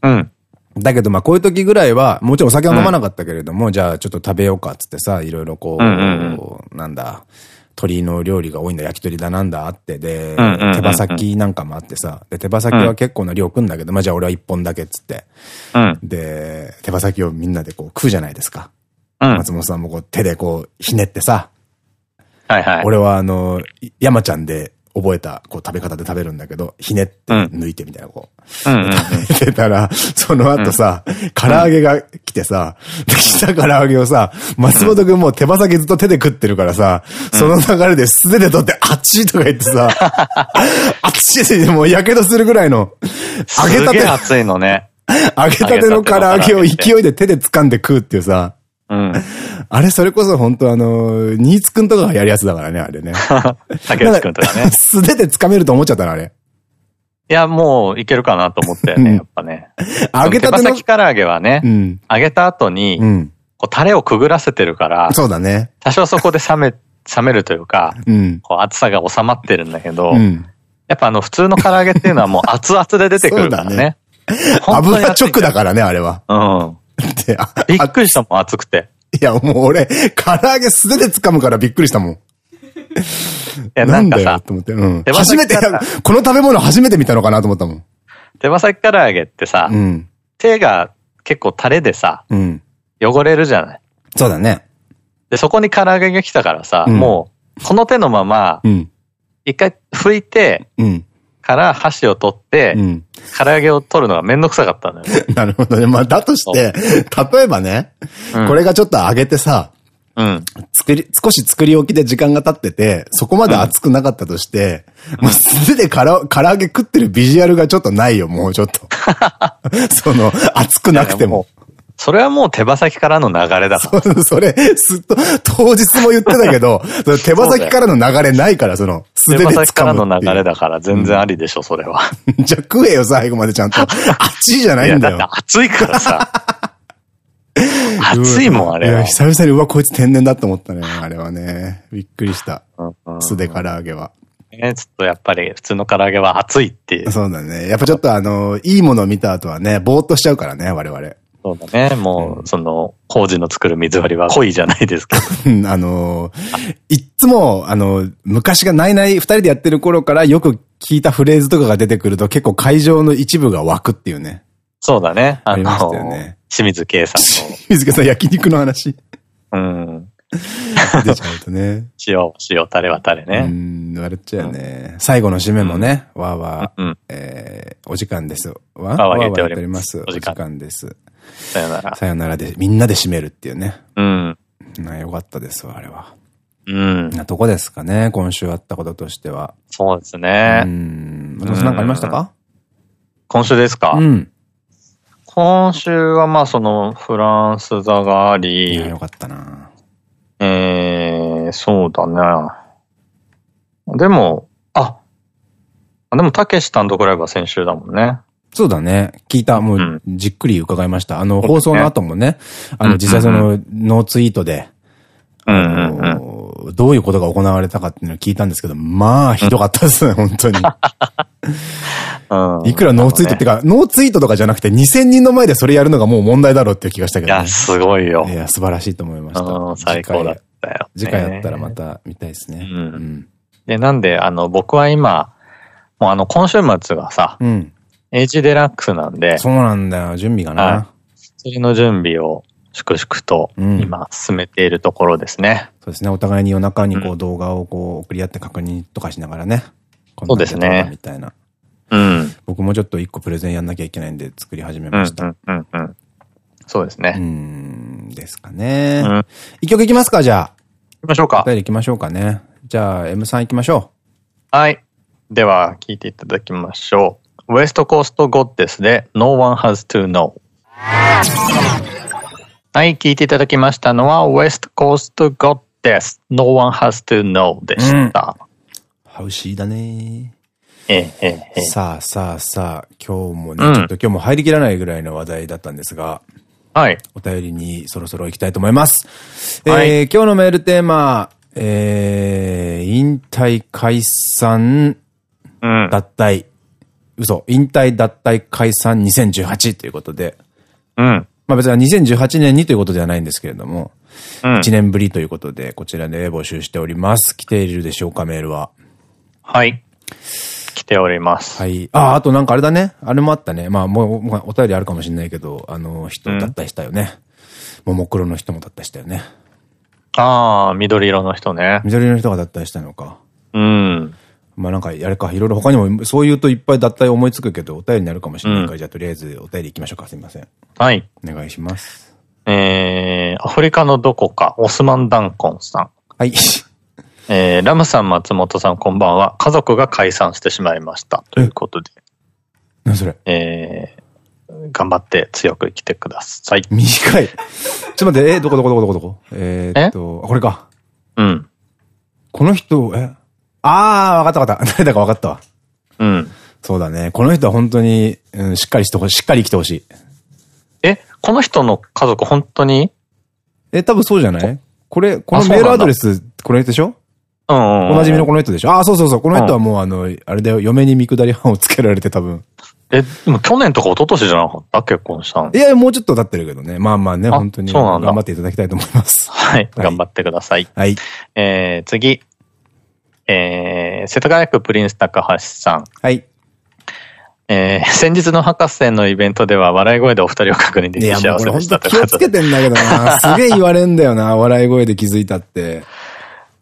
うん。だけどまあこういう時ぐらいは、もちろんお酒は飲まなかったけれども、うん、じゃあちょっと食べようかっつってさ、いろいろこう、なんだ、鶏の料理が多いんだ、焼き鳥だなんだあって、で、手羽先なんかもあってさ、で、手羽先は結構な量食うんだけど、まあじゃあ俺は一本だけっつって、うん、で、手羽先をみんなでこう食うじゃないですか。うん、松本さんもこう手でこうひねってさ、はいはい。俺はあの、山ちゃんで覚えた、こう食べ方で食べるんだけど、ひねって抜いてみたいな、こう。食べてたら、その後さ、唐揚げが来てさ、できた唐揚げをさ、松本くんもう手羽先ずっと手で食ってるからさ、その流れで素手で取って、あっちとか言ってさ、あっちでもう火傷するぐらいの、揚げたて。熱いのね。揚げたての唐揚げを勢いで手で掴んで食うっていうさ、うん。あれ、それこそ本当あの、新津くんとかがやるやつだからね、あれね。竹内くんとかね。素手で掴めると思っちゃったの、あれ。いや、もういけるかなと思ったよね、やっぱね。揚げたての。手羽先唐揚げはね、うん、揚げた後に、うん、こうタレをくぐらせてるから、そうだね。多少そこで冷め 冷めるというか、うん、こう熱さが収まってるんだけど、うん、やっぱあの普通の唐揚げっていうのはもう熱々で出てくるからね。ね油直だからね、あれは。うん。びっくりしたもん、熱くて。いや、もう俺、唐揚げ素手で掴むからびっくりしたもん。いや、なんかさ、と思って、うん。初めて、この食べ物初めて見たのかなと思ったもん。手羽先唐揚げってさ、うん、手が結構タレでさ、うん、汚れるじゃないそうだね。で、そこに唐揚げが来たからさ、うん、もう、この手のまま、一回拭いて、から箸を取って、唐揚げを取るのがめんどくさかったんだよね。なるほどね。まあ、だとして、例えばね、これがちょっと揚げてさ、うん。作り、少し作り置きで時間が経ってて、そこまで熱くなかったとして、うん、もう素手でから唐揚げ食ってるビジュアルがちょっとないよ、もうちょっと。その、熱くなくても。それはもう手羽先からの流れだから。それ、すっと、当日も言ってたけど、手羽先からの流れないから、その、素手で掴む手羽先からの流れだから全然ありでしょ、それは。じゃあ食えよ、最後までちゃんと。熱いじゃないんだよ。いや、だって熱いからさ。熱いもん、あれは。いや、久々に、うわ、こいつ天然だと思ったね、あれはね。びっくりした。素で唐揚げは。ね、ちょっとやっぱり普通の唐揚げは熱いっていう。そうだね。やっぱちょっとあの、いいものを見た後はね、ぼーっとしちゃうからね、我々。そうだね。もう、その、麹の作る水割りは濃いじゃないですか。あの、いっつも、あの、昔がないない二人でやってる頃からよく聞いたフレーズとかが出てくると結構会場の一部が湧くっていうね。そうだね。ありましたよね。清水圭さんの。清水圭さん焼肉の話。うん。出ちゃうとね。塩、塩タレはタレね。うん、笑っちゃうね。最後の締めもね、わーわー、えー、お時間です。わーわー言っております。お時間です。さよなら。さよならで、みんなで締めるっていうね。うん。な、よかったですわ、あれは。うん。なとこですかね、今週あったこととしては。そうですね。うん。私なんかありましたか？今週ですか？うん。今週はまあそのフランス座があり。いや、よかったな。えー、そうだね。でも、あ、でもたけし単独ライブは先週だもんね。そうだね。聞いた。もう、じっくり伺いました。あの、放送の後もね、あの、実際その、ノーツイートで、どういうことが行われたかっていうのを聞いたんですけど、まあ、ひどかったですね、本当に。いくらノーツイートってか、ノーツイートとかじゃなくて2000人の前でそれやるのがもう問題だろうっていう気がしたけど、ね。いや、すごいよ。いや、素晴らしいと思いました。最高だったよ、次回やったらまた見たいですね。うん。で、なんで、あの、僕は今、もうあの、今週末がさ、うん、エイジデラックスなんで。そうなんだよ、準備がな。それの準備を粛々と今進めているところですね。そうですね。お互いに夜中にこう動画をこう送り合って確認とかしながらね。そうですね。みたいな。うん。僕もちょっと一個プレゼンやんなきゃいけないんで作り始めました。うんうんうん。そうですね。うん、ですかね。うん、一曲いきますか、じゃあ。行きましょうか。お便り行きましょうかね。じゃあ、M さん行きましょう。はい。では、聞いていただきましょう。ウエストコーストゴッデスで No one has to know。はい、聞いていただきましたのは、ウエストコーストゴッデス、No one has to know でした。うん、ハウシーだねええ、ええ。さあさあさあ、今日もね、うん、ちょっと今日も入りきらないぐらいの話題だったんですが、はい。お便りにそろそろ行きたいと思います。はい、えー、今日のメールテーマ、えー、引退解散、脱退、うん、嘘、引退脱退解散2018ということで、うん。まあ別に2018年にということではないんですけれども、うん、1年ぶりということで、こちらで募集しております。来ているでしょうか、メールは。はい。来ております。はい。あ、あとなんかあれだね。あれもあったね。まあもう、まあ、お便りあるかもしれないけど、あの人だったりしたよね。ももクロの人もだったりしたよね。ああ、緑色の人ね。緑色の人がだったりしたのか。うん。まあなんか、あれか、いろいろ他にも、そう言うといっぱい脱退思いつくけど、お便りになるかもしれないから、うん、じゃあとりあえずお便り行きましょうか。すみません。はい。お願いします。えー、アフリカのどこか、オスマン・ダンコンさん。はい。えー、ラムさん、松本さん、こんばんは。家族が解散してしまいました。ということで。何それ？えー、頑張って強く生きてください。短い。ちょっと待って、えー、どこどこどこどこどこ？えー、っと、これか。うん。この人、え？あー、わかったわかった。誰 だかわかったわ。うん。そうだね。この人は本当に、うん、しっかりしてほしい。しっかり生きてほしい。え、この人の家族本当に？え、多分そうじゃない？これ、このメールアドレスこの人でしょ？うん。おなじみのこの人でしょ？ああ、そうそうそう。この人はもうあの、あれだよ、嫁に見下り班をつけられて多分。え、でも去年とか一昨年じゃなかった結婚したの？いや、もうちょっと経ってるけどね。まあまあね、本当に。そうなんだ。頑張っていただきたいと思います。はい。頑張ってください。はい。えー、次。えー、世田谷区プリンス高橋さん。はい。えー、先日の博士のイベントでは笑い声でお二人を確認できて幸せでした気をつけてんだけどな。すげえ言われんだよな。笑い声で気づいたって。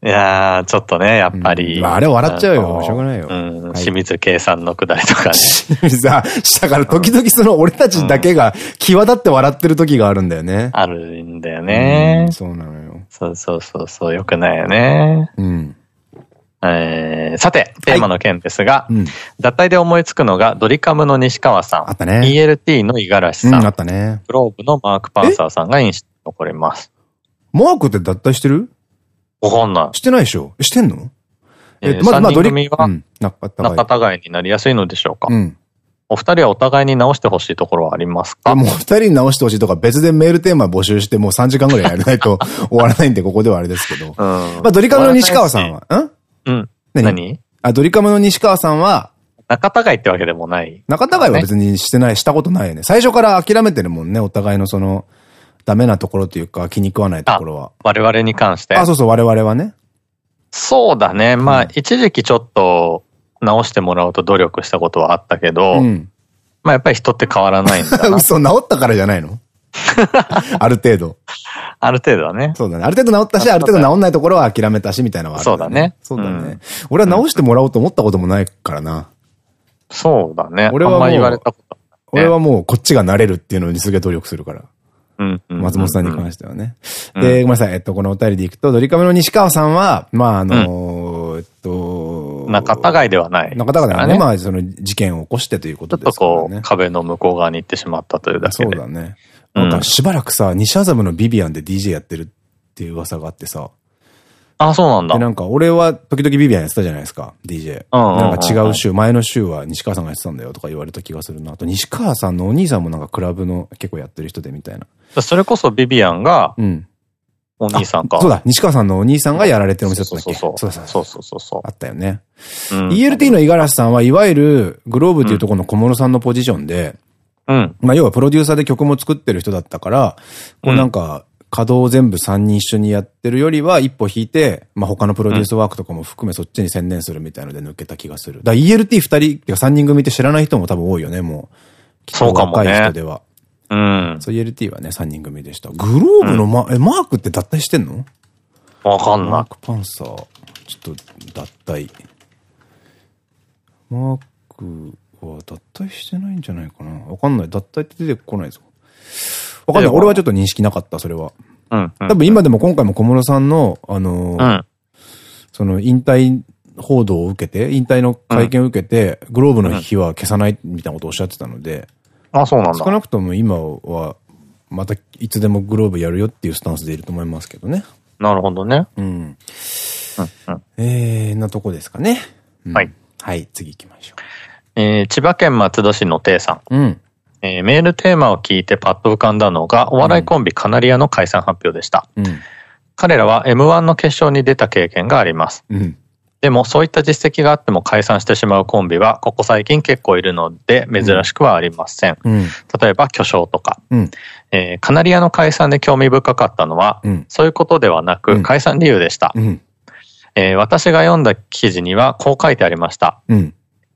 いやー、ちょっとね、やっぱり。うん、あれ笑っちゃうよ。しょうがないよ。うん。清水計算のくだりとかね。清 水さ、だから時々その俺たちだけが際立って笑ってる時があるんだよね。あるんだよね。そうなのよ。そうそうそうそう、よくないよね。うん。えー、さて、テーマの件ですが、はいうん、脱退で思いつくのがドリカムの西川さん。あったね。ELT の五十嵐さん。うん、あったね。グローブのマーク・パンサーさんが印象に残ります。マークって脱退してる？わかんない。してないでしょ？してんの？えっと、まず、まあ、ドリ組は、仲違いになりやすいのでしょうか？うん。お二人はお互いに直してほしいところはありますか？もう二人に直してほしいとか別でメールテーマ募集してもう3時間ぐらいやらないと終わらないんでここではあれですけど。うん。まあドリカムの西川さんは、ん？うん。何？あ、ドリカムの西川さんは、仲違いってわけでもない。仲違いは別にしてない、したことないよね。最初から諦めてるもんね、お互いのその、ダメなところというか気に食わないところは。我々に関して？あ、そうそう、我々はね。そうだね。まあ、一時期ちょっと直してもらおうと努力したことはあったけど、うん、まあやっぱり人って変わらないんだな。嘘、治ったからじゃないの？ある程度。ある程度はね。そうだね。ある程度治ったし、ある程度治んないところは諦めたし、みたいなのはある、そうだね。そうだね。俺は直してもらおうと思ったこともないからな。そうだね。俺はもう、言われたこと、俺はもうこっちが慣れるっていうのにすげえ努力するから。松本さんに関してはね。で、ごめんなさい。えっと、このお便りでいくと、ドリカメの西川さんは、まあ、あの、えっと、仲違いではない。仲違いではね。まあ、その事件を起こしてということですね。ちょっとこう、壁の向こう側に行ってしまったというだけで。そうだね。なんかしばらくさ、西麻布のビビアンで DJ やってるっていう噂があってさ。あ、そうなんだ。で、なんか、俺は時々ビビアンやってたじゃないですか、DJ。なんか違う週、前の週は西川さんがやってたんだよとか言われた気がするな。あと、西川さんのお兄さんもなんかクラブの結構やってる人でみたいな。それこそビビアンが、うん。お兄さんか。そうだ、西川さんのお兄さんがやられてるお店だったっけ？そうそうそう。そうそうそう。あったよね。ELT の五十嵐さんはいわゆるグローブっていうところの小室さんのポジションで、うん。まあ要はプロデューサーで曲も作ってる人だったから、こうなんか、稼働を全部3人一緒にやってるよりは一歩引いて、まあ他のプロデュースワークとかも含めそっちに専念するみたいので抜けた気がする。だ ELT2 人、3人組って知らない人も多分多いよね、もう。そうかもね。若い人では。うん。そう ELT はね、3人組でした。グローブのマ、うん、え、マークって脱退してんの？わかんない。マークパンサー。ちょっと脱退。マークは脱退してないんじゃないかな。わかんない。脱退って出てこないぞ。わかんない。俺はちょっと認識なかった、それは。うん。多分今でも今回も小室さんの、あのーうん、その引退報道を受けて、引退の会見を受けて、うん、グローブの日は消さないみたいなことをおっしゃってたので、あ、そうなんだ。少なくとも今は、またいつでもグローブやるよっていうスタンスでいると思いますけどね。なるほどね。うん。うん、うん、えー、なとこですかね。うん、はい。はい、次行きましょう。えー、千葉県松戸市のていさん。うん。えー、メールテーマを聞いてパッと浮かんだのが、お笑いコンビカナリアの解散発表でした。うん、彼らは M1 の決勝に出た経験があります。うん、でも、そういった実績があっても解散してしまうコンビは、ここ最近結構いるので、珍しくはありません。うん、例えば、巨匠とか。うん、えー、カナリアの解散で興味深かったのは、そういうことではなく、解散理由でした。えー、私が読んだ記事には、こう書いてありました。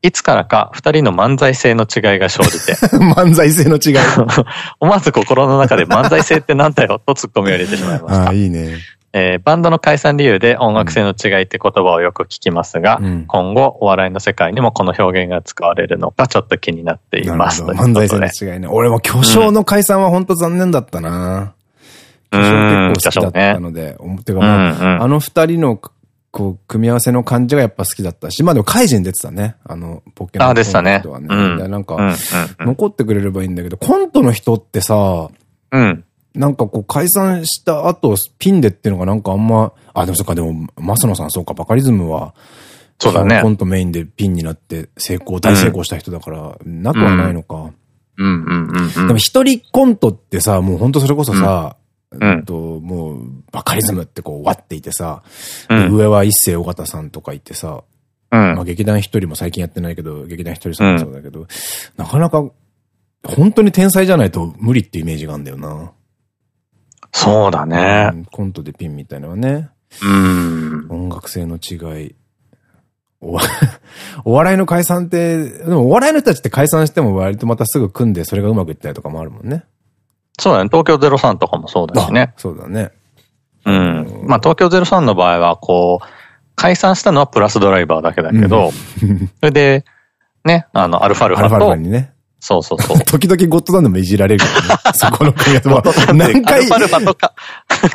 うんいつからか二人の漫才性の違いが生じて。漫才性の違い 思わず心の中で漫才性ってなんだよとツッコミを入れてしまいました。ああ、いいね。えー、バンドの解散理由で音楽性の違いって言葉をよく聞きますが、うん、今後お笑いの世界にもこの表現が使われるのかちょっと気になっています。漫才性の違いね。俺も巨匠の解散は本当残念だったな。巨匠結構好きだったので、うん、てかもう、あの二人のこう、組み合わせの感じがやっぱ好きだったし、まあでも、カイジン出てたね。あの、ポケモン。あ、でしたね。うん。なんか、残ってくれればいいんだけど、コントの人ってさ、うん。なんかこう、解散した後、ピンでっていうのがなんかあんま、あ、でもそっか、でも、マスノさんそうか、バカリズムは、そうだね。コントメインでピンになって成功、大成功した人だから、なくはないのか。うんうんうん。でも一人コントってさ、もうほんとそれこそさ、うん、と、もう、バカリズムってこう、わっていてさ、うん、上は一世尾形さんとかいてさ、うん、まあ劇団一人も最近やってないけど、劇団一人さんもそうだけど、なかなか、本当に天才じゃないと無理ってイメージがあるんだよな。そうだね、コントでピンみたいなのはね。うん。音楽性の違い。お お笑いの解散って、でもお笑いの人たちって解散しても割とまたすぐ組んでそれがうまくいったりとかもあるもんね。そうだね。東京03とかもそうだしね。そうだね。うん。まあ東京03の場合は、こう、解散したのはプラスドライバーだけだけど、うん、そ れで、ね、あの、アルファルファと、アルファルファにね。そうそうそう。時々ゴッドタンでもいじられるけどね。そこの組み合わせ何回。アルファルファとか、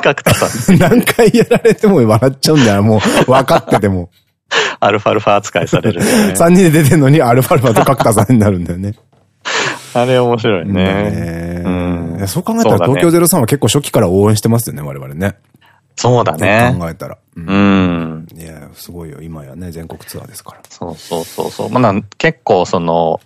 角田さん。何回やられても笑っちゃうんだよ。もう、分かってても。アルファルファ扱いされる、ね。3人で出てんのにアルファルファと角田さんになるんだよね。あれ面白いね。うん、そう考えたら東京03は結構初期から応援してますよね、我々ね。そうだね。考えたら。うん。いや、すごいよ。今やね、全国ツアーですから。そうそうそうそう。まあ、結構その、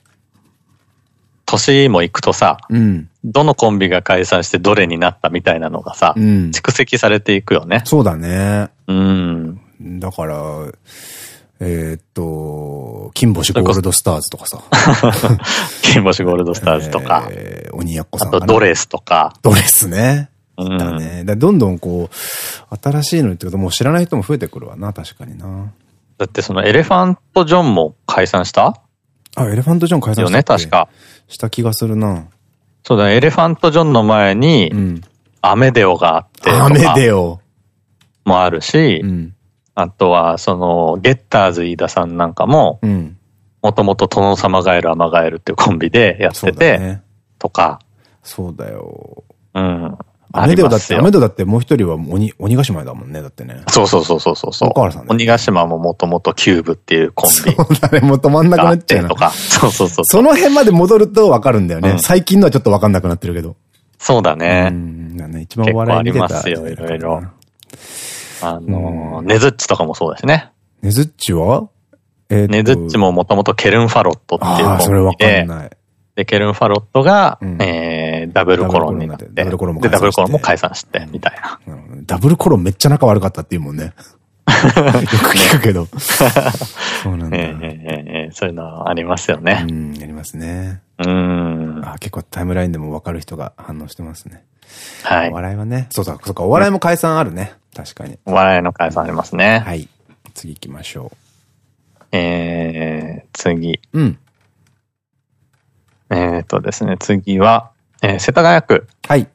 年も行くとさ、うん、どのコンビが解散してどれになったみたいなのがさ、うん、蓄積されていくよね。そうだね。うん。だから、えっと、金星ゴールドスターズとかさ。金星ゴールドスターズとか。えー、鬼奴さん。あとドレスとか。ドレスね。だね。だどんどんこう、新しいのってこともう知らない人も増えてくるわな、確かにな。だってそのエレファント・ジョンも解散した？あ、エレファント・ジョン解散したよね、確か。した気がするな。そうだ、エレファント・ジョンの前に、うん、アメデオがあって。アメデオ。もあるし、うん、あとは、その、ゲッターズ飯田さんなんかも、もともと殿様ガエル、アマガエルっていうコンビでやってて、ね、とか。そうだよ。うん。アメデオだって、アメデオだってもう一人は鬼、鬼ヶ島だもんね、だってね。そうそうそうそうそう。岡原さん、ね、鬼ヶ島ももともとキューブっていうコンビ。そうだね、もう止まんなくなっちゃうな。とか。そうそうそう。その辺まで戻るとわかるんだよね。うん、最近のはちょっとわかんなくなってるけど。そうだね。うん。一番お笑い見てたありますよ、いろいろ。あのー、ネズッチとかもそうですね。ネズッチは？えネズッチももともとケルン・ファロットっていうコンビで。それわかんない。で、ケルン・ファロットが、うん、えー、ダブルコロンになって。ダブルコロンもで、ダブルコロンも解散して、みたいな。ダブルコロンめっちゃ仲悪かったっていうもんね。よく聞くけど。そうなんだ。ええそういうのありますよね。うん、ありますね。うん。あ、結構タイムラインでも分かる人が反応してますね。はい。お笑いはね。そうそう、そうか、お笑いも解散あるね。確かに。お笑いの解散ありますね。はい。次行きましょう。えー、次。うん。えっとですね、次は、えー、世田谷区。はい。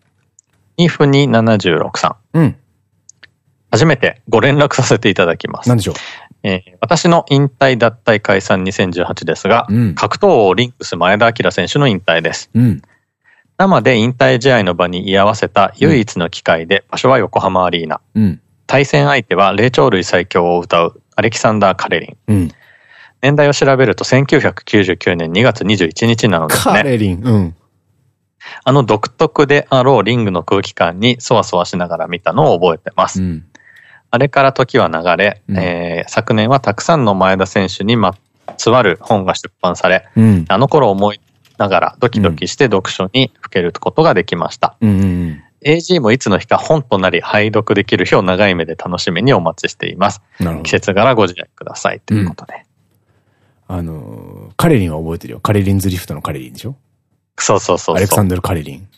2分に76さん。うん。初めてご連絡させていただきます。何でしょう？えー、私の引退脱退解散2018ですが、うん、格闘王リンクス前田明選手の引退です。うん、生で引退試合の場に居合わせた唯一の機会で、場所は横浜アリーナ。うん、対戦相手は霊長類最強を歌うアレキサンダー・カレリン。年代を調べると1999年2月21日なのですね。カレリン。うん。あの独特であろうリングの空気感にそわそわしながら見たのを覚えてます。うん、あれから時は流れ、うん、えー、昨年はたくさんの前田選手にまつわる本が出版され、うん、あの頃思いながらドキドキして読書にふけることができました。AG もいつの日か本となり拝読できる日を長い目で楽しみにお待ちしています。季節柄ご自愛くださいということで。あの、カレリンは覚えてるよ。カレリンズリフトのカレリンでしょ？そうそうそうアレクサンドル・カレリン。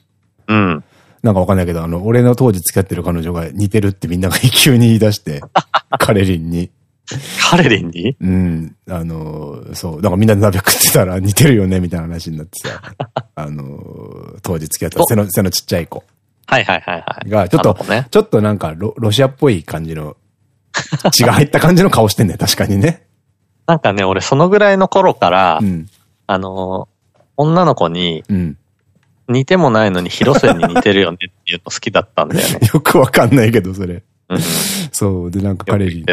うん。なんかわかんないけど、あの、俺の当時付き合ってる彼女が似てるってみんなが 急に言い出して、カレリンに。カレリンに？うん。あの、そう。だからみんなで鍋食ってたら似てるよね、みたいな話になってさ。あの、当時付き合った背の、背のちっちゃい子。はいはいはいはい。が、ちょっと、ね、ちょっとなんかロ、ロシアっぽい感じの、血が入った感じの顔してんね、確かにね。なんかね、俺そのぐらいの頃から、うん、あの、女の子に、似てもないのに広瀬に似てるよねっていうの好きだったんだよね。よくわかんないけど、それ。うん、そう。で、なんか彼に。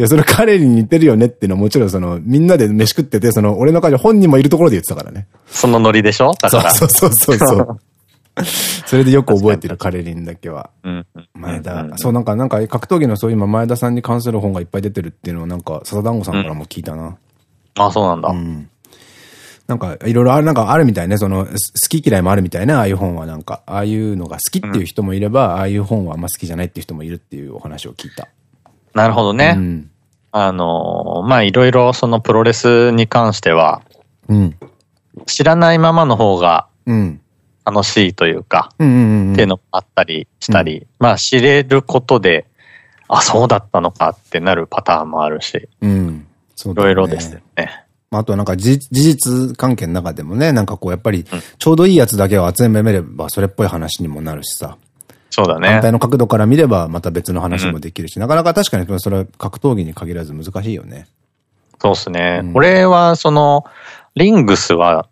いや、それ彼に似てるよねっていうのはもちろんその、みんなで飯食ってて、その、俺の彼女本人もいるところで言ってたからね。そのノリでしょ？だから。そうそうそうそう。それでよく覚えてる、カレリンだけは。前田。そう、なんか、なんか、格闘技のそう今、前田さんに関する本がいっぱい出てるっていうのを、なんか、笹団子さんからも聞いたな。あ、そうなんだ。うん。なんか、いろいろある、なんかあるみたいね。その、好き嫌いもあるみたいな、ああいう本はなんか、ああいうのが好きっていう人もいれば、うん、ああいう本はあんま好きじゃないっていう人もいるっていうお話を聞いた。なるほどね。うん、あの、まあ、いろいろそのプロレスに関しては、うん、知らないままの方が、楽しいというか、っていうのもあったりしたり、うん、まあ、知れることで、あ、そうだったのかってなるパターンもあるし、うん。いろいろですよね。あとはなんか事実関係の中でもね、なんかこうやっぱりちょうどいいやつだけを集めればそれっぽい話にもなるしさ。そうだね。反対の角度から見ればまた別の話もできるし、うん、なかなか確かにそれは格闘技に限らず難しいよね。そうですね。うん、俺はその、リングスは、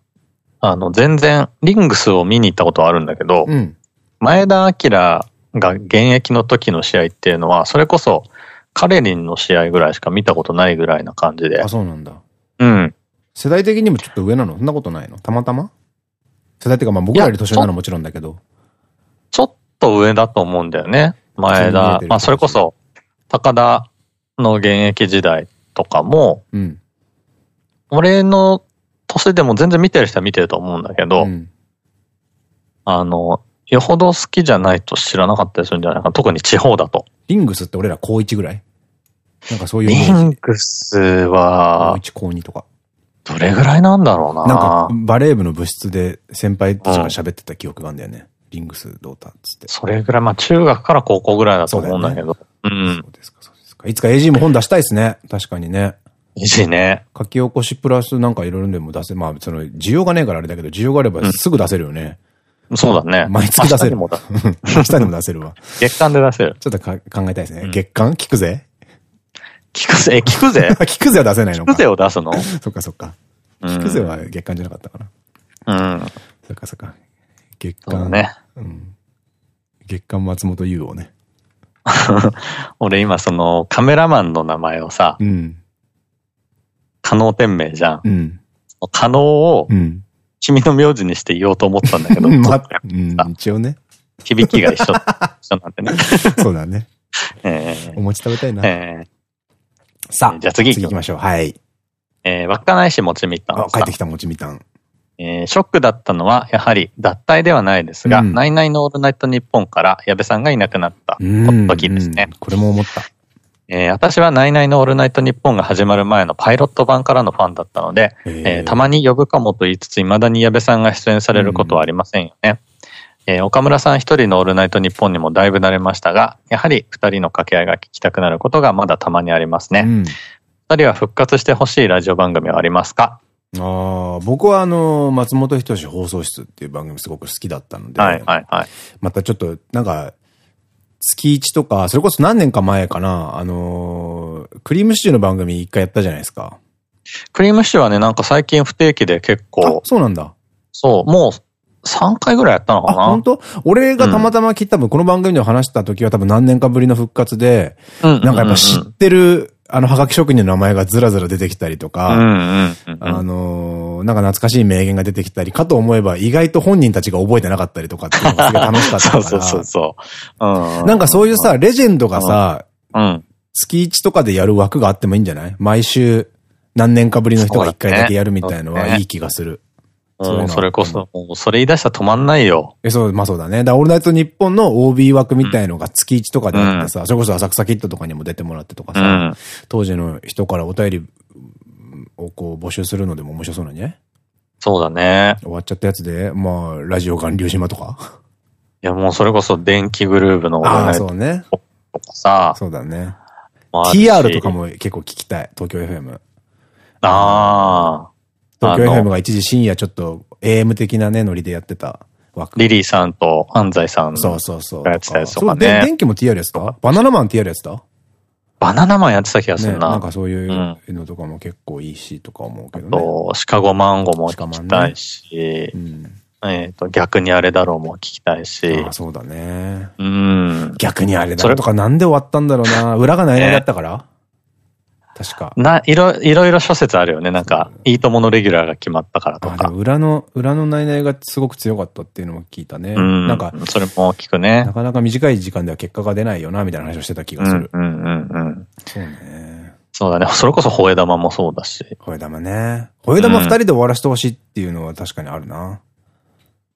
あの全然、リングスを見に行ったことはあるんだけど、うん、前田明が現役の時の試合っていうのは、それこそカレリンの試合ぐらいしか見たことないぐらいな感じで。あ、そうなんだ。うん。世代的にもちょっと上なの？そんなことないの？たまたま？世代っていうかまあ僕らより年上なのはもちろんだけど。と上だと思うんだよね。前田。まあそれこそ、高田の現役時代とかも、うん、俺の年でも全然見てる人は見てると思うんだけど、うん、あの、よほど好きじゃないと知らなかったりするんじゃないかな。特に地方だと。リングスって俺ら高1ぐらい？なんかそういうリングスは、高1高2とか。どれぐらいなんだろうな。なんか、バレー部の部室で先輩たちが喋ってた記憶があるんだよね。うん、リングスどうたっつって。それぐらい、まあ中学から高校ぐらいだと思うんだけど。うね、うん。そうですか、そうですか。いつか AG も本出したいですね。確かにね。AG ね。書き起こしプラスなんかいろいろでも出せ、まあその、需要がねえからあれだけど、需要があればすぐ出せるよね。うん、そうだね。毎月出せる。明日にも出せるわ。月間で出せる。ちょっとか考えたいですね。うん、月間？聞くぜ。聞くぜ、え、聞くぜ？聞くぜは出せないのか。聞くぜを出すの？そっかそっか。聞くぜは月間じゃなかったかな。うん。そっかそっか。月間。ね。うん。月間松本優をね。俺今そのカメラマンの名前をさ、うん。加納天明じゃん。うん。加納を、うん。君の名字にして言おうと思ったんだけど。ま、うん、一応ね。響きが一緒、一緒なんでね。そうだね。ええー、お餅食べたいな。ええー、さあ、じゃあ次行きましょう。はい。えー、稚内市もちみたん。帰ってきたもちみたん。えー、ショックだったのは、やはり脱退ではないですが、うん、ナイナイのオールナイトニッポンから矢部さんがいなくなった時ですね。これも思った。えー、私はナイナイのオールナイトニッポンが始まる前のパイロット版からのファンだったので、えー、たまに呼ぶかもと言いつつ、未だに矢部さんが出演されることはありませんよね。えー、岡村さん一人のオールナイトニッポンにもだいぶ慣れましたが、やはり二人の掛け合いが聞きたくなることがまだたまにありますね。うん二人は復活してほしいラジオ番組はありますか？ああ、僕はあの、松本人志放送室っていう番組すごく好きだったので、はいはいはい。またちょっと、なんか、月1とか、それこそ何年か前かな、あのー、クリームシチューの番組一回やったじゃないですか。クリームシチューはね、なんか最近不定期で結構。そうなんだ。そう、もう3回ぐらいやったのかな本当？俺がたまたま聞いた、多分この番組で話した時は多分何年かぶりの復活で、なんかやっぱ知ってるあの、はがき職人の名前がずらずら出てきたりとか、あの、なんか懐かしい名言が出てきたり、かと思えば意外と本人たちが覚えてなかったりとかっていうのがすごい楽しかったから。そうそうそう。う。ん、なんかそういうさ、レジェンドがさ、うん、月1とかでやる枠があってもいいんじゃない？毎週何年かぶりの人が一回だけやるみたいのはいい気がする。うん、それこそ、もうそれ言い出したら止まんないよ。え、そう、まあそうだね。だオールナイト日本の OB 枠みたいのが月1とかであってさ、うん、それこそ浅草キッドとかにも出てもらってとかさ、うん、当時の人からお便りをこう募集するのでも面白そうなんじゃないそうだね。終わっちゃったやつで、まあ、ラジオ岩流島とか？いや、もうそれこそ電気グルーヴのああ、そうね。とかさ。そうだね。TR とかも結構聞きたい。東京 FM。ああ。東京 FM が一時深夜ちょっと AM 的なね、ノリでやってた枠。リリーさんと安西さんそうそうそう。やってたやつとかね。電気も TR やってたバナナマン TR やってたバナナマンやってた気がするな。なんかそういうのとかも結構いいしとか思うけどね。と、シカゴマンゴも聞きたいし、えっと、逆にあれだろうも聞きたいし。あ、そうだね。うん。逆にあれだろうとかなんで終わったんだろうな。裏がないだったから確か。な、いろ、いろいろ諸説あるよね。なんか、いいとものレギュラーが決まったからとか。裏の、裏の内々がすごく強かったっていうのも聞いたね。うん。なんか、それも聞くね。なかなか短い時間では結果が出ないよな、みたいな話をしてた気がする。うんうんうんうん。そうね。そうだね。それこそ吠え玉もそうだし。吠え玉ね。吠え玉二人で終わらせてほしいっていうのは確かにあるな。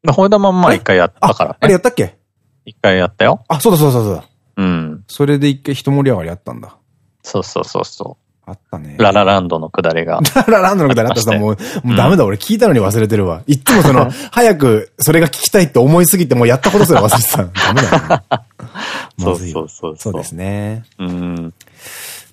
吠え玉もまあ一回やったからね。あれやったっけ？一回やったよ。あ、そうだそうだそうだ。うん。それで一回一盛り上がりあったんだ。そうそうそうそう。あったね。ララランドのくだりが。ララランドのくだりあったさ、もう、もうダメだ、俺聞いたのに忘れてるわ。いつもその、早くそれが聞きたいって思いすぎて、もうやったことすら忘れてた。ダメだよ、ね。そうそうそうそうですね。うん。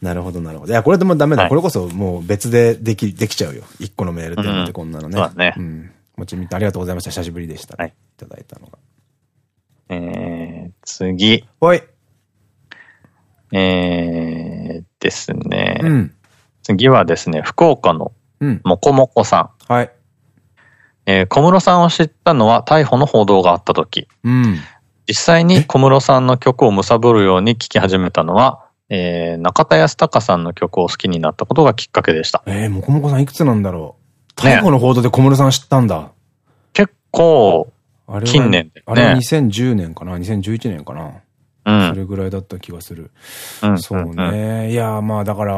なるほど、なるほど。いや、これでもダメだ。これこそもう別ででき、できちゃうよ。一個のメールでってこんなのね。そうだね。うん。もちみありがとうございました。久しぶりでした。はい。いただいたのが。えー、次。はい。えーですね。うん、次はですね、福岡のもこもこさん。はい。えー、小室さんを知ったのは逮捕の報道があった時。うん、実際に小室さんの曲を貪るように聴き始めたのは、えー、中田康隆さんの曲を好きになったことがきっかけでした。えー、もこもこさんいくつなんだろう？逮捕の報道で小室さん知ったんだ。結構、近年あれは2010年かな ?2011 年かな？それぐらいだった気がする。うん、そうね。いや、まあだから、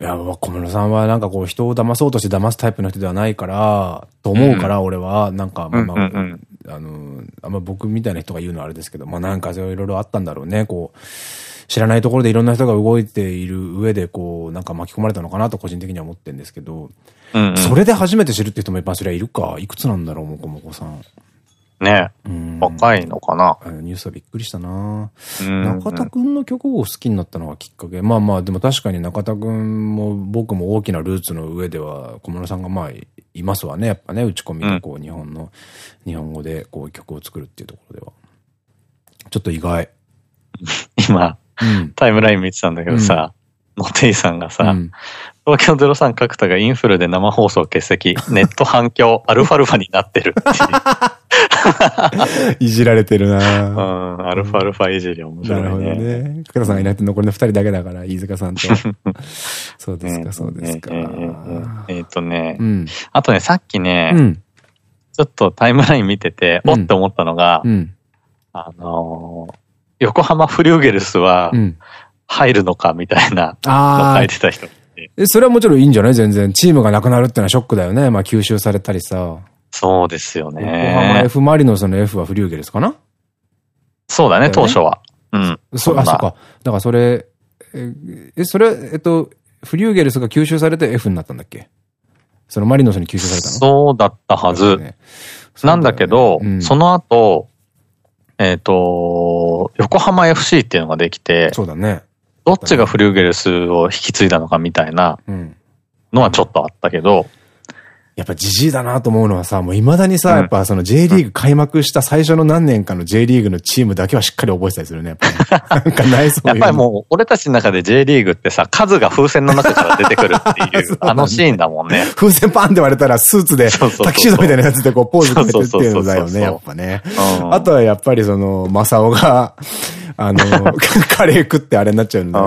いや、小室さんはなんかこう人を騙そうとして騙すタイプの人ではないから、と思うから、俺は、なんか、まあまあ、あの、あんま僕みたいな人が言うのはあれですけど、まあなんかいろいろあったんだろうね、こう。知らないところでいろんな人が動いている上で、こう、なんか巻き込まれたのかなと個人的には思ってるんですけど、うんうん、それで初めて知るって人もぱいそれはいるか。いくつなんだろう、もこもこさん。ね。若いのかな。ニュースはびっくりしたな中田くんの曲を好きになったのがきっかけ。まあまあ、でも確かに中田くんも僕も大きなルーツの上では小室さんがまあいますわね。やっぱね、打ち込みでこう日本の、日本語でこう曲を作るっていうところでは。ちょっと意外。今、うん、タイムライン見てたんだけどさ、モテイさんがさ、うん、東京03角田がインフルで生放送欠席、ネット反響、アルファルファになってるっていう。いじられてるなうん、アルファルファいじり面白いね。なるほどね。角田さんがいないと残りの二人だけだから、飯塚さんと。そうですか、そうですか。えっとね、うん、あとね、さっきね、うん、ちょっとタイムライン見てて、おって思ったのが、あのー、横浜フリューゲルスは、入るのかみたいなの書いてた人。え、それはもちろんいいんじゃない？全然。チームがなくなるってのはショックだよね。まあ吸収されたりさ。そうですよね。横浜 F マリノスの F はフリューゲルスかな？そうだね、当初は。うん。そう、あ、そうか。だからそれ、え、それ、えっと、フリューゲルスが吸収されて F になったんだっけ？そのマリノスに吸収されたの？そうだったはず。ね、なんだけど、うん、その後、えっ、と、横浜 FC っていうのができて、そうだね。どっちがフリューゲルスを引き継いだのかみたいなのはちょっとあったけど、やっぱじじいだなと思うのはさ、もう未だにさ、うん、やっぱその J リーグ開幕した最初の何年かの J リーグのチームだけはしっかり覚えてたりするね、やっぱ、なんかないそうやっぱりもう、俺たちの中で J リーグってさ、数が風船の中から出てくるっていう、あのシーンだもんね。風船パンって割れたらスーツで、タキシードみたいなやつでこうポーズ決めてっていうのだよね、やっぱね。あとはやっぱりその、マサオが、あの、カレー食ってあれになっちゃうんだね。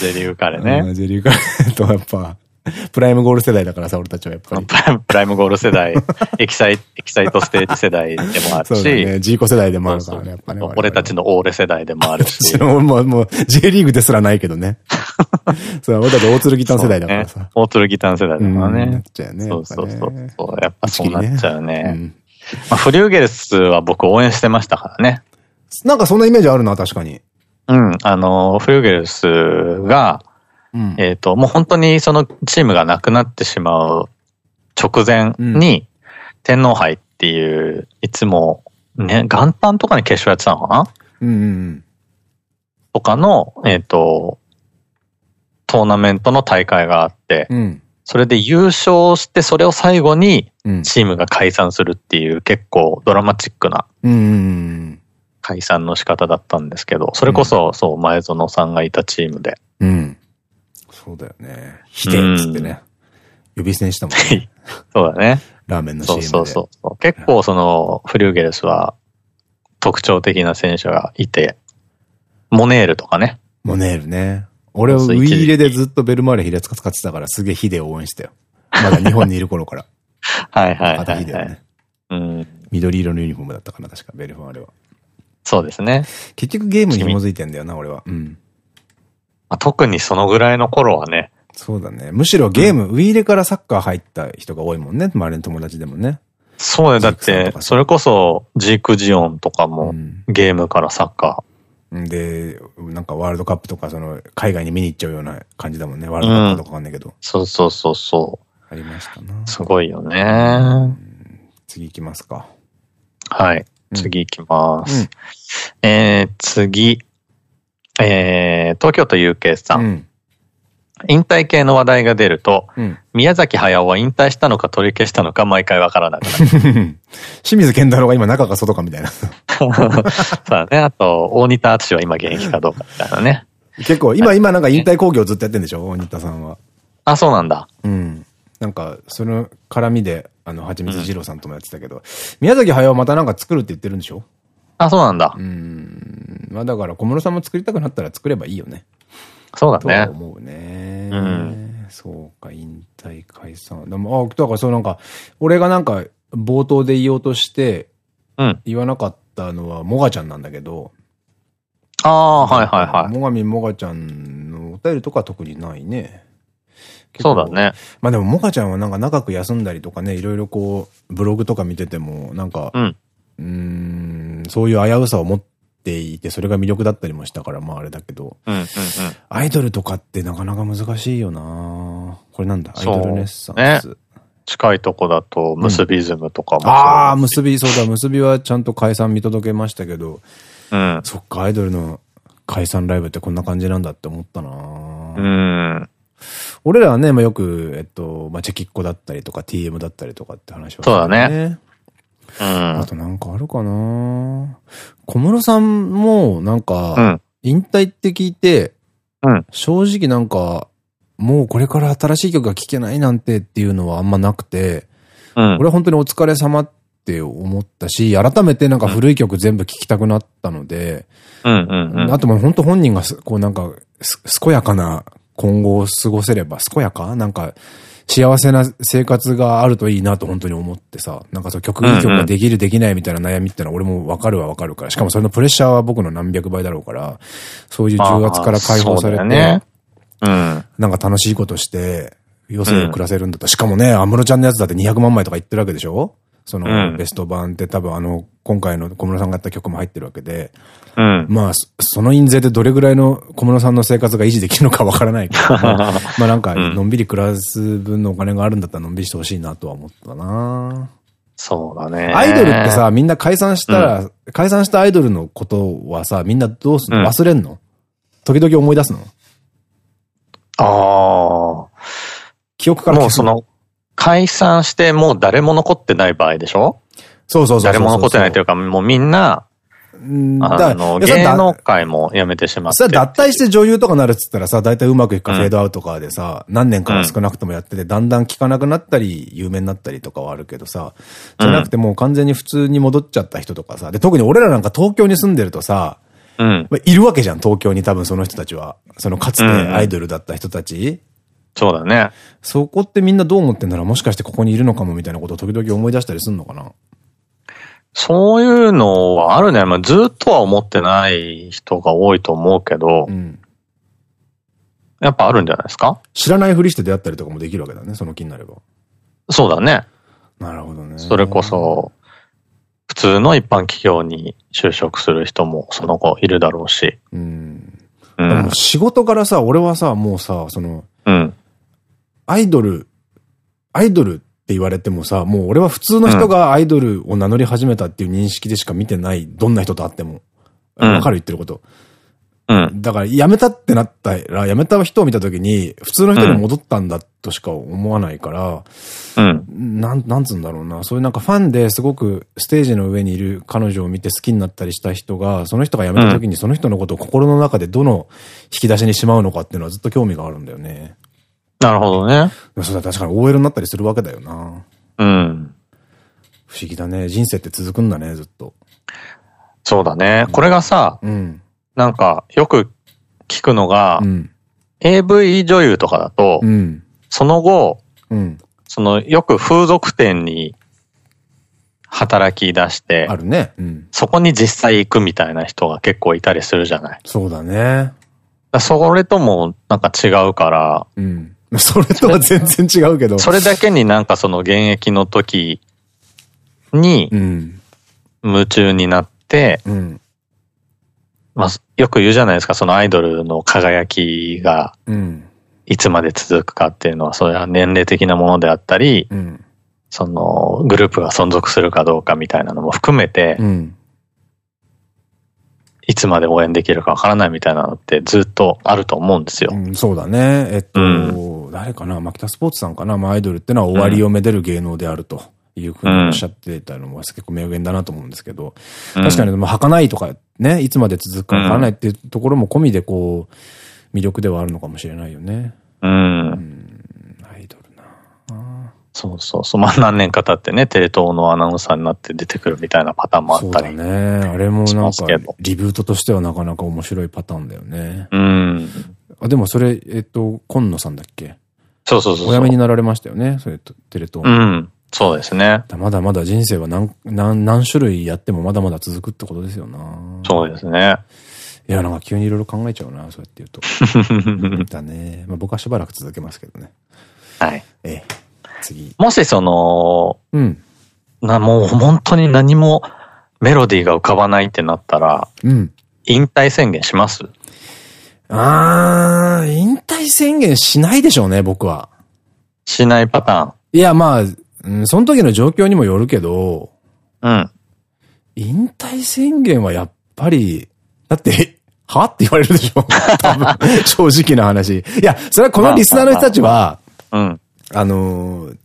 J リーグカレーね。J リーグカレーとやっぱ、プライムゴール世代だからさ、俺たちはやっぱり。プライムゴール世代、エキサイ、エキサイトステージ世代でもあるし。そうね。ジーコ世代でもあるからね、やっぱね。俺たちのオーレ世代でもあるし。もう、もう、J リーグですらないけどね。そう、俺たち大鶴ギタン世代だからさ。大鶴ギタン世代だからね。なっちゃうね。そうそうそう。やっぱそうなっちゃうね。まあ、フリューゲルスは僕応援してましたからね。なんかそんなイメージあるな、確かに。うん、あの、フリューゲルスが、えっと、もう本当にそのチームがなくなってしまう直前に、天皇杯っていう、いつも、ね、元旦とかに決勝やってたのかな？うんうん。とかの、えっ、ー、と、トーナメントの大会があって、うん、それで優勝して、それを最後にチームが解散するっていう、結構ドラマチックな解散の仕方だったんですけど、それこそ、そう、前園さんがいたチームで。うん。そうだよね。ひでっつってね。呼び捨てにしたもんね。そうだね。ラーメンの CM で。そうそうそう。結構その、フリューゲルスは特徴的な選手がいて、モネールとかね。モネールね。俺はウィーレでずっとベルマーレ平塚使ってたからすげえヒデを応援したよ。まだ日本にいる頃から。はいはいはい、はい。ヒデはね。うん。緑色のユニフォームだったかな、確か、ベルファーレは。そうですね。結局ゲームに紐づいてんだよな、俺は。うん。まあ、特にそのぐらいの頃はね。そうだね。むしろゲーム、うん、ウィーレからサッカー入った人が多いもんね。周りの友達でもね。そうね。だって、それこそ、ジークジオンとかも、ゲームからサッカー。で、なんかワールドカップとか、その、海外に見に行っちゃうような感じだもんね。ワールドカップとかわかんないけど、うん。そうそうそうそう。ありましたな。すごいよね。次行きますか。はい。次行きます。うん、えー、次。えー、東京都 UK さん。うん引退系の話題が出ると、うん、宮崎駿は引退したのか取り消したのか毎回わからなくなる。清水健太郎が今中か外かみたいな。そうだね。あと、大仁田敦は今現役かどうかみたいなね。結構、今、今なんか引退工業ずっとやってんでしょ？大仁田さんは。あ、そうなんだ。うん。なんか、その絡みで、あの、はちみつ二郎さんともやってたけど、うん、宮崎駿はまたなんか作るって言ってるんでしょ？あ、そうなんだ。うん。まあだから小室さんも作りたくなったら作ればいいよね。そうだね。と思うね。うん。そうか、引退解散。でも、あ、だからそうなんか、俺がなんか冒頭で言おうとして、うん。言わなかったのは、もがちゃんなんだけど。ああ、はいはいはい。もがみもがちゃんのお便りとか特にないね。そうだね。まあでも、もがちゃんはなんか長く休んだりとかね、いろいろこう、ブログとか見てても、なんか、うん。うん、そういう危うさを持っていて、それが魅力だったりもしたから、まああれだけど。アイドルとかってなかなか難しいよな。これなんだ？アイドルネッサンス。ね、近いとこだと、結びズムとかも、う。ん、ああ、結び、そうだ、結びはちゃんと解散見届けましたけど、うん。そっか、アイドルの解散ライブってこんな感じなんだって思ったな。うん。俺らはね、まあ、よく、えっと、まあ、チェキッコだったりとか TM だったりとかって話は、ね、そうだね。うん。あとなんかあるかな。小室さんも、なんか、引退って聞いて、うん、正直なんか、もうこれから新しい曲が聴けないなんてっていうのはあんまなくて、うん、俺は本当にお疲れ様って思ったし、改めてなんか古い曲全部聴きたくなったので、あとも本当本人がこうなんか、健やかな今後を過ごせれば、健やか？なんか、幸せな生活があるといいなと本当に思ってさ、なんかそう曲、いい曲ができるできないみたいな悩みってのは俺もわかるはわかるから、しかもそれのプレッシャーは僕の何百倍だろうから、そういう重圧から解放されて、ね、うん。なんか楽しいことして、余生を暮らせるんだと。しかもね、安室ちゃんのやつだって200万枚とか言ってるわけでしょ？その、ベスト版って多分あの、今回の小室さんがやった曲も入ってるわけで、うん、まあ、その印税でどれぐらいの小室さんの生活が維持できるのかわからないけど、まあなんか、のんびり暮らす分のお金があるんだったらのんびりしてほしいなとは思ったな。そうだね。アイドルってさ、みんな解散したら、うん、解散したアイドルのことはさ、みんなどうすんの、忘れんの？時々思い出すの？ああ。記憶からもうその、解散してもう誰も残ってない場合でしょ？そうそうそう。誰も残ってないというか、もうみんな、あの、芸能界も辞めてしまって。脱退して女優とかなるっつったらさ、大体うまくいくかフェードアウトかでさ、何年かは少なくともやってて、だんだん聞かなくなったり、有名になったりとかはあるけどさ、じゃなくてもう完全に普通に戻っちゃった人とかさ、で、特に俺らなんか東京に住んでるとさ、うん、いるわけじゃん、東京に多分その人たちは。そのかつてアイドルだった人たち。そうだね。そこってみんなどう思ってんならもしかしてここにいるのかもみたいなことを時々思い出したりすんのかなそういうのはあるね。まあ、ずっとは思ってない人が多いと思うけど、うん、やっぱあるんじゃないですか？知らないふりして出会ったりとかもできるわけだね、その気になれば。そうだね。なるほどね。それこそ、普通の一般企業に就職する人もその後いるだろうし。うん。うん、でも仕事からさ、俺はさ、もうさ、その、うん。アイドル、アイドルって言われてもさ、もう俺は普通の人がアイドルを名乗り始めたっていう認識でしか見てない。どんな人と会っても。わ、うん、かる言ってること。うん。だから、辞めたってなったら、辞めた人を見たときに、普通の人に戻ったんだとしか思わないから、うん。なん、なんつうんだろうな。そういうなんかファンですごくステージの上にいる彼女を見て好きになったりした人が、その人が辞めたときにその人のことを心の中でどの引き出しにしまうのかっていうのはずっと興味があるんだよね。なるほどね。そうだ、確かに OL になったりするわけだよな。うん。不思議だね。人生って続くんだね、ずっと。そうだね。これがさ、うん、なんか、よく聞くのが、うん、AV 女優とかだと、うん、その後、うん、その、よく風俗店に働き出して、あるね。うん、そこに実際行くみたいな人が結構いたりするじゃない。そうだね。それともなんか違うから。うん。それとは全然違うけど。それだけになんかその現役の時に、夢中になって、うん、まあ、よく言うじゃないですか、そのアイドルの輝きが、いつまで続くかっていうのは、それは年齢的なものであったり、うん、そのグループが存続するかどうかみたいなのも含めて、うん、いつまで応援できるかわからないみたいなのってずっとあると思うんですよ。うん、そうだね。えっと、うん、誰かな牧田スポーツさんかなまあアイドルってのは終わりをめでる芸能であると。いうふうにおっしゃってたのも結構名言だなと思うんですけど、確かに、まあ、儚いとかね、いつまで続くかわからないっていうところも込みでこう、魅力ではあるのかもしれないよね。うん。うん、アイドルなそうそうそう。まあ何年か経ってね、テレ東のアナウンサーになって出てくるみたいなパターンもあったり。そうだね。あれもなんか、リブートとしてはなかなか面白いパターンだよね。うん。あ、でもそれ、えっと、今野さんだっけ？そうそうそうお辞めになられましたよね、それと、テレ東。うん。そうですね。まだまだ人生は何、何、何種類やってもまだまだ続くってことですよな。そうですね。いや、なんか急にいろいろ考えちゃうな、そうやって言うと。だね。まあ僕はしばらく続けますけどね。はい。ええ。次。もしその、うん。な、もう本当に何もメロディーが浮かばないってなったら、うん。引退宣言します？あー、引退宣言しないでしょうね、僕は。しないパターン。いや、まあ、うん、その時の状況にもよるけど、うん。引退宣言はやっぱり、だって、は？って言われるでしょ 多分、正直な話。いや、それはこのリスナーの人たちは、うん。あのー、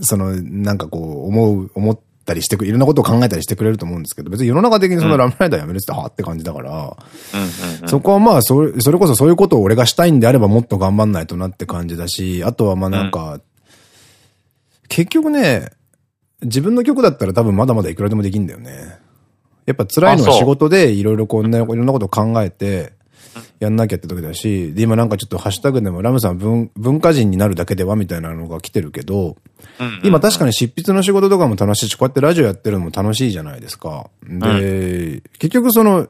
その、なんかこう、思う、思ったりしてく、いろんなことを考えたりしてくれると思うんですけど、別に世の中的にそのラムライダーやめるってはって感じだから、そこはまあ、それ、それこそそういうことを俺がしたいんであればもっと頑張んないとなって感じだし、あとはまあなんか、結局ね、自分の曲だったら多分まだまだいくらでもできんだよね。やっぱ辛いのは仕事でいろいろこんな、いろんなことを考えて、やんなきゃって時だし、で、今なんかちょっとハッシュタグでもラムさん文文化人になるだけではみたいなのが来てるけど、今確かに執筆の仕事とかも楽しいし、こうやってラジオやってるのも楽しいじゃないですか。で、うん、結局その、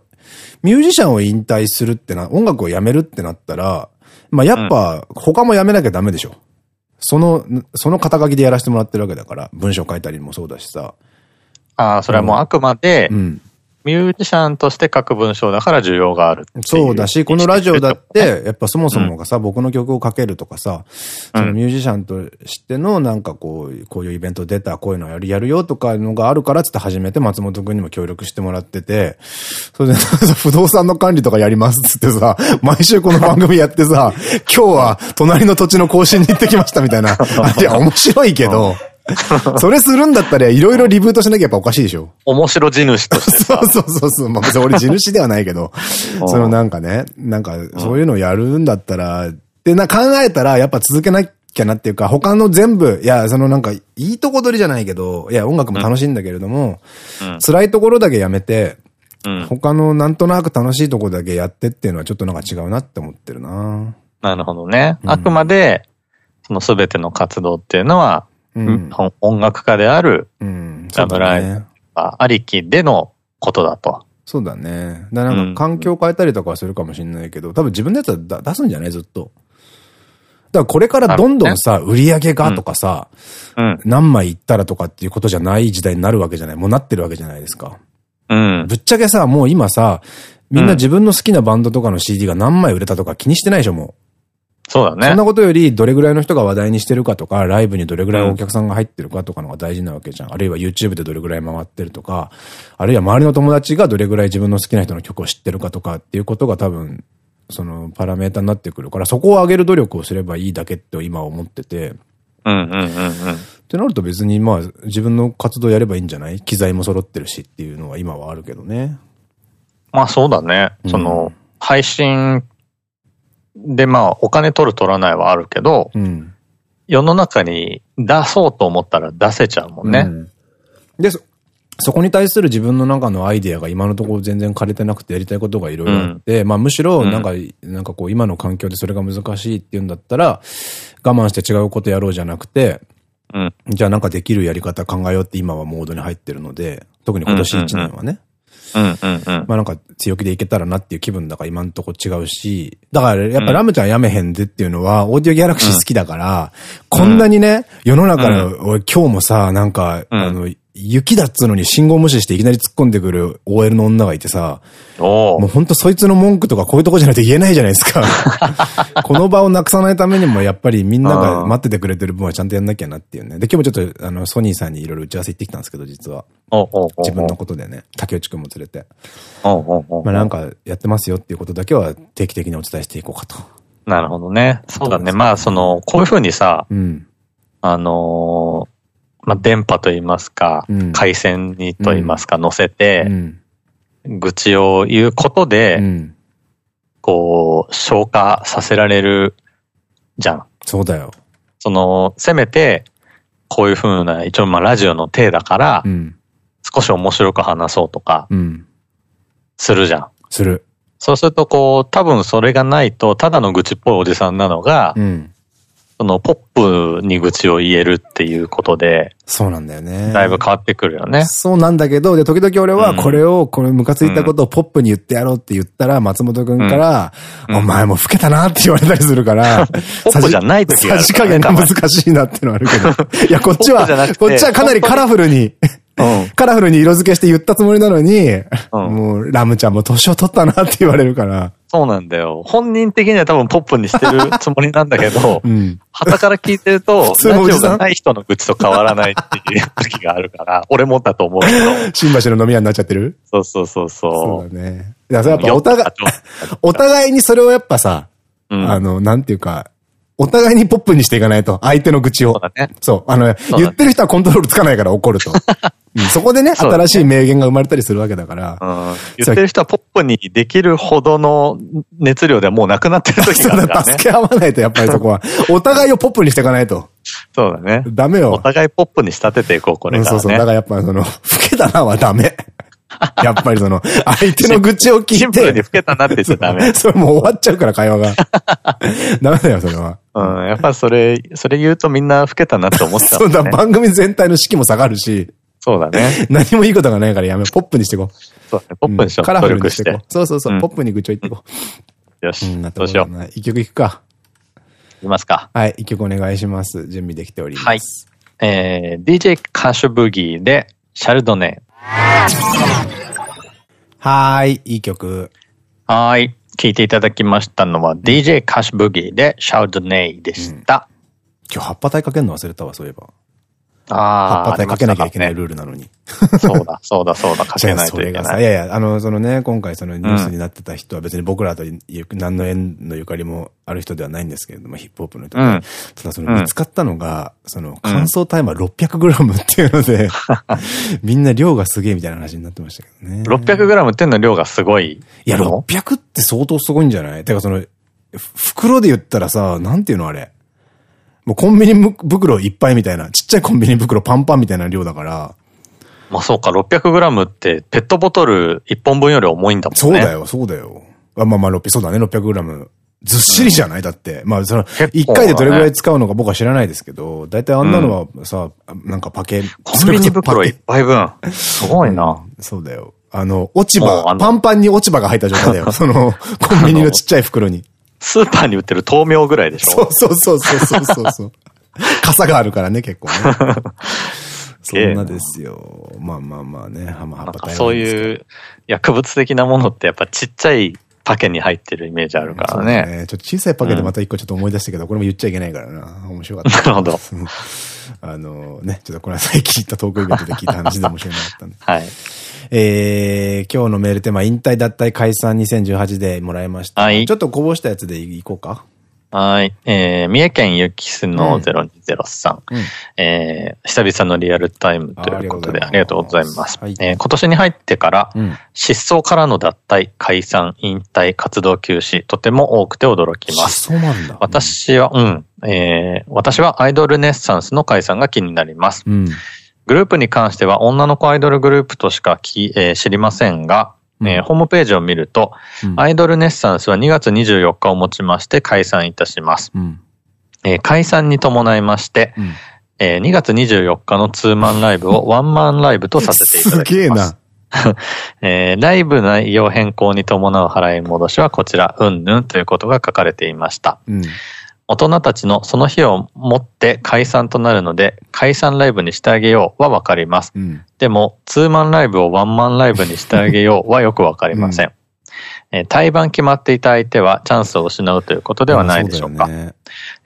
ミュージシャンを引退するってな、音楽をやめるってなったら、まあやっぱ他もやめなきゃダメでしょ。その、その肩書きでやらせてもらってるわけだから、文章書いたりもそうだしさ。ああ、それはもうあくまで、うん、ミュージシャンとして書く文章だから需要があるそうだし、このラジオだって、やっぱそもそもがさ、うん、僕の曲を書けるとかさ、そのミュージシャンとしてのなんかこう、こういうイベント出た、こういうのやる、やるよとかのがあるからつって始めて、松本くんにも協力してもらってて、それで不動産の管理とかやりますっつってさ、毎週この番組やってさ、今日は隣の土地の更新に行ってきましたみたいな。いや、面白いけど、それするんだったらいろいろリブートしなきゃやっぱおかしいでしょ。面白地主として。そうそうそうそう。まあ別に俺地主ではないけど、そのなんかね、なんかそういうのをやるんだったら、ってな考えたらやっぱ続けなきゃなっていうか、他の全部、いや、そのなんかいいとこ取りじゃないけど、いや、音楽も楽しいんだけれども、うん、辛いところだけやめて、うん、他のなんとなく楽しいところだけやってっていうのはちょっとなんか違うなって思ってるな。なるほどね。あくまで、その全ての活動っていうのは、うん、音楽家である、ラムライありきでのことだと。そうだね。だなんか環境変えたりとかはするかもしれないけど、多分自分のやつは出すんじゃない？ずっと。だからこれからどんどんさ、売り上げがとかさ、うん、何枚いったらとかっていうことじゃない時代になるわけじゃない？もうなってるわけじゃないですか。うん。ぶっちゃけさ、もう今さ、みんな自分の好きなバンドとかの CD が何枚売れたとか気にしてないでしょ、もう。そうだね。そんなことより、どれぐらいの人が話題にしてるかとか、ライブにどれぐらいお客さんが入ってるかとかのが大事なわけじゃん。あるいは YouTube でどれぐらい回ってるとか、あるいは周りの友達がどれぐらい自分の好きな人の曲を知ってるかとかっていうことが多分、そのパラメータになってくるから、そこを上げる努力をすればいいだけって今思ってて。うんうんうんうん。ってなると別にまあ自分の活動やればいいんじゃない？機材も揃ってるしっていうのは今はあるけどね。まあそうだね。うん、その、配信で、まあ、お金取る取らないはあるけど、うん、世の中に出そうと思ったら出せちゃうもんね。うん、で、そ、そこに対する自分の中のアイデアが今のところ全然枯れてなくてやりたいことがいろいろあって、うん、まあむしろなん。か、なんかこう今の環境でそれが難しいっていうんだったら、我慢して違うことやろうじゃなくて、うん、じゃあなんかできるやり方考えようって今はモードに入ってるので、特に今年1年はね。まあなんか強気でいけたらなっていう気分だから今んとこ違うし、だからやっぱラムちゃんやめへんでっていうのは、オーディオギャラクシー好きだから、こんなにね、世の中の、俺今日もさ、なんか、あの、雪だっつうのに信号無視していきなり突っ込んでくる OL の女がいてさ、もうほんとそいつの文句とかこういうとこじゃないと言えないじゃないですか。この場をなくさないためにもやっぱりみんなが待っててくれてる分はちゃんとやんなきゃなっていうね。で、今日もちょっとあのソニーさんにいろいろ打ち合わせ行ってきたんですけど、実は。自分のことでね、竹内くんも連れて。まあなんかやってますよっていうことだけは定期的にお伝えしていこうかと。なるほどね。そうだね。まあその、こういうふうにさ、うん、あのーまあ、電波といいますか、うん、回線にといいますか、乗せて、愚痴を言うことで、こう、消化させられるじゃん。そうだよ。その、せめて、こういうふうな、一応まあラジオの体だから、うん、少し面白く話そうとか、するじゃん。する。そうするとこう、多分それがないと、ただの愚痴っぽいおじさんなのが、うん、そのポップに愚痴を言えるっていうことで、そうなんだよね。だいぶ変わってくるよね。そうなんだけど、で、時々俺はこれを、このムカついたことをポップに言ってやろうって言ったら、松本くんから、お前も老けたなって言われたりするから、ポップじゃない時がさじ加減が難しいなってのはあるけど。いや、こっちは、こっちはかなりカラフルにカラフルに色付けして言ったつもりなのに、もう、ラムちゃんも年を取ったなって言われるから。そうなんだよ。本人的には多分ポップにしてる つもりなんだけど、うん、旗から聞いてると、ラジオがない人の愚痴と変わらないっていう時があるから、俺もだと思うけど。新橋の飲み屋になっちゃってる？そうそうそうそう。そうだね。いや、それやっぱお互い、お互いにそれをやっぱさ、うん、あの、なんていうか、お互いにポップにしていかないと、相手の愚痴を。そうだね。そう。あの、言ってる人はコントロールつかないから怒ると。そこでね、新しい名言が生まれたりするわけだから。言ってる人はポップにできるほどの熱量ではもうなくなってる時があるからね。助け合わないと、やっぱりそこは。お互いをポップにしていかないと。そうだね。ダメよ。お互いポップに仕立てていこう、これから、ね。そうそう。だからやっぱその、老けたなはダメ。やっぱりその、相手の愚痴を聞いて。シンプルに老けたなって言っちゃダメ。それもう終わっちゃうから、会話が。ダメだよ、それは。うん、やっぱそれ、それ言うとみんな老けたなって思っちゃう、ね。そうだ、番組全体の士気も下がるし。そうだね。何もいいことがないからやめ、ポップにしていこう。そうね、ポップにしよう。カラフルにしていこう。そうそうそう、ポップに愚痴を言っていこう。よし、どうしよう。一曲いくか。いきますか。はい、一曲お願いします。準備できております。はい。えー、DJ カッシュブギーで、シャルドネ。はーい、いい曲。はーい。聴いていただきましたのは、DJ カッシュブギーで、シャルドネイでした。うん、今日葉っぱ体かけるの忘れたわ、そういえば。ああ。葉っぱかけなきゃいけないルールなのに。そうだ、そうだ、そうだ、かけないといけない。いやいや、あの、そのね、今回そのニュースになってた人は別に僕らと何の縁のゆかりもある人ではないんですけれども、ヒップホップの人で。うん、ただその見つかったのが、その乾燥タイマー 600g っていうので、みんな量がすげえみたいな話になってましたけどね。600g っていうの量がすごい？いや、600って相当すごいんじゃない？てかその、袋で言ったらさ、なんていうのあれ？もうコンビニ袋いっぱいみたいな、ちっちゃいコンビニ袋パンパンみたいな量だから。まあそうか、600g ってペットボトル1本分より重いんだもんね。そうだよ、そうだよ。あまあまあ、そうだね、600g。ずっしりじゃない、だって。まあ、その、一回でどれぐらい使うのか僕は知らないですけど、だいたいあんなのはさ、なんかパケ、コンビニ袋一杯分。すごいな。そうだよ。あの、落ち葉、パンパンに落ち葉が入った状態だよ。その、コンビニのちっちゃい袋に。スーパーに売ってる豆苗ぐらいでしょ？そうそうそうそうそうそう。傘があるからね、結構ね。そんなですよ。まあまあまあね、ハマハパそういう薬物的なものってやっぱちっちゃいパケに入ってるイメージあるからね。ねちょっと小さいパケでまた一個ちょっと思い出したけど、うん、これも言っちゃいけないからな。面白かった。なるほど。あのね、ちょっとこれは最近行ったトークイベントで聞いた話で面白かったんで。はい。えー、今日のメールテーマ、引退脱退解散2018でもらいました。はい。ちょっとこぼしたやつでいこうか。はい。えー、三重県ゆきすの0203。うん、えー、久々のリアルタイムということでありがとうございます。はい、えー、今年に入ってから、うん、失踪からの脱退、解散、引退、活動休止、とても多くて驚きます。そうなんだ。私は、うん、えー、私はアイドルネッサンスの解散が気になります。うん、グループに関しては女の子アイドルグループとしかき、えー、知りませんが、えー、ホームページを見ると、うん、アイドルネッサンスは2月24日をもちまして解散いたします。うん、えー、解散に伴いまして、えー、2月24日のツーマンライブを ワンマンライブとさせていただきます。すげえな。えー、ライブ内容変更に伴う払い戻しはこちら、うんぬんということが書かれていました。うん、大人たちのその日をもって解散となるので、解散ライブにしてあげようはわかります。うん、でも、ツーマンライブをワンマンライブにしてあげようはよくわかりません。うんえー、対バン決まっていた相手はチャンスを失うということではないでしょうか。うね、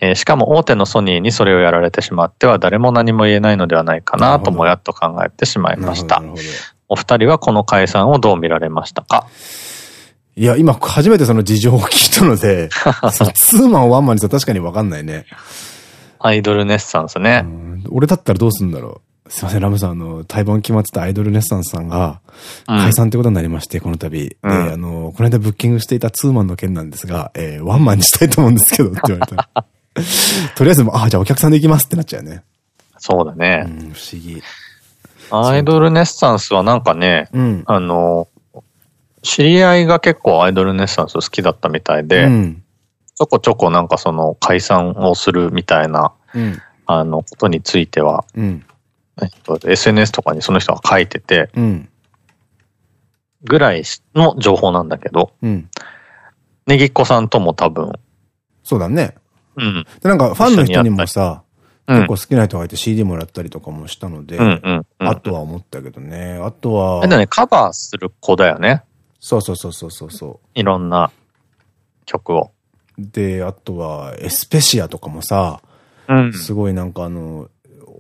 えー、しかも大手のソニーにそれをやられてしまっては誰も何も言えないのではないかなともやっと考えてしまいました。お二人はこの解散をどう見られましたか？いや、今初めてその事情を聞いたので、ツーマンワンマンにさ確かにわかんないね。アイドルネッサンスね。俺だったらどうすんだろう。すいません、ラムさん、あの、対バン決まってたアイドルネッサンスさんが、解散ってことになりまして、この度。うん、で、あの、この間ブッキングしていたツーマンの件なんですが、えー、ワンマンにしたいと思うんですけど、って言われた。とりあえず、あ、じゃあお客さんで行きますってなっちゃうね。そうだね。うん、不思議。アイドルネッサンスはなんかね、うん、あの、知り合いが結構アイドルネッサンス好きだったみたいで、うん、ちょこちょこなんかその解散をするみたいな、うん、あの、ことについては、えっと、SNS とかにその人が書いてて、ぐらいの情報なんだけど、ねぎっこさんとも多分。そうだね。うん。で、なんかファンの人にもさ、結構好きな人がいて CD もらったりとかもしたので、あとは思ったけどね。あとは。あれね、カバーする子だよね。そうそうそうそうそう。いろんな曲を。で、あとは、エスペシアとかもさ、うん、すごいなんかあの、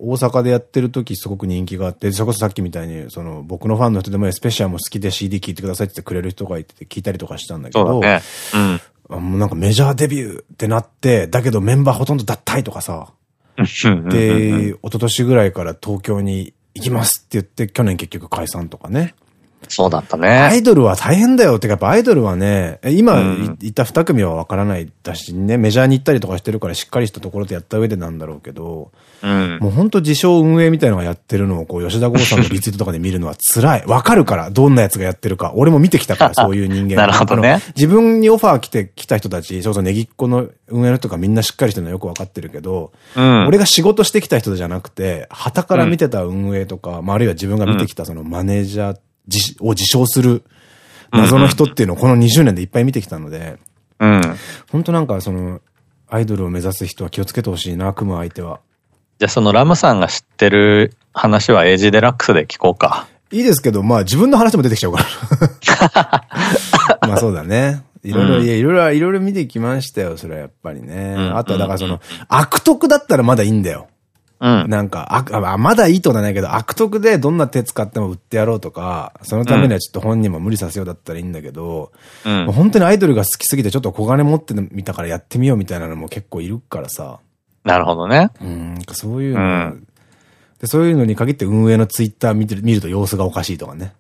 大阪でやってる時すごく人気があって、それこそさっきみたいに、その、僕のファンの人でもエスペシアも好きで CD 聴いてくださいって言ってくれる人がいてて聞いたりとかしたんだけど、ね、うん、もうなんかメジャーデビューってなって、だけどメンバーほとんど脱退とかさ、で、一昨年ぐらいから東京に行きますって言って、去年結局解散とかね。そうだったね。アイドルは大変だよ。てかやっぱアイドルはね、今言った二組はわからないだしね、メジャーに行ったりとかしてるからしっかりしたところでやった上でなんだろうけど、うん、もう本当自称運営みたいなのがやってるのをこう吉田剛さんのリツイートとかで見るのは辛い。わかるから、どんなやつがやってるか。俺も見てきたから、そういう人間。なるほどね。自分にオファー来てきた人たち、そうそうネギっ子の運営の人がみんなしっかりしてるのはよくわかってるけど、うん、俺が仕事してきた人じゃなくて、旗から見てた運営とか、まあ、あるいは自分が見てきたそのマネージャーを自称する謎の人っていうのをこの20年でいっぱい見てきたので、うん。本当なんかその、アイドルを目指す人は気をつけてほしいな、組む相手は。じゃあそのラムさんが知ってる話はエイジデラックスで聞こうか。いいですけど、まあ自分の話も出てきちゃうから。まあそうだね。いろいろ、いや、いろいろ、いろいろ見てきましたよ、それはやっぱりね。あとはだからその、悪徳だったらまだいいんだよ。うん。なんか、あ、まだいいとはないけど、悪徳でどんな手使っても売ってやろうとか、そのためにはちょっと本人も無理させようだったらいいんだけど、うん、本当にアイドルが好きすぎてちょっと小金持ってみたからやってみようみたいなのも結構いるからさ。なるほどね。うん、そういうの、うん、で、そういうのに限って運営のツイッター見てる、見ると様子がおかしいとかね。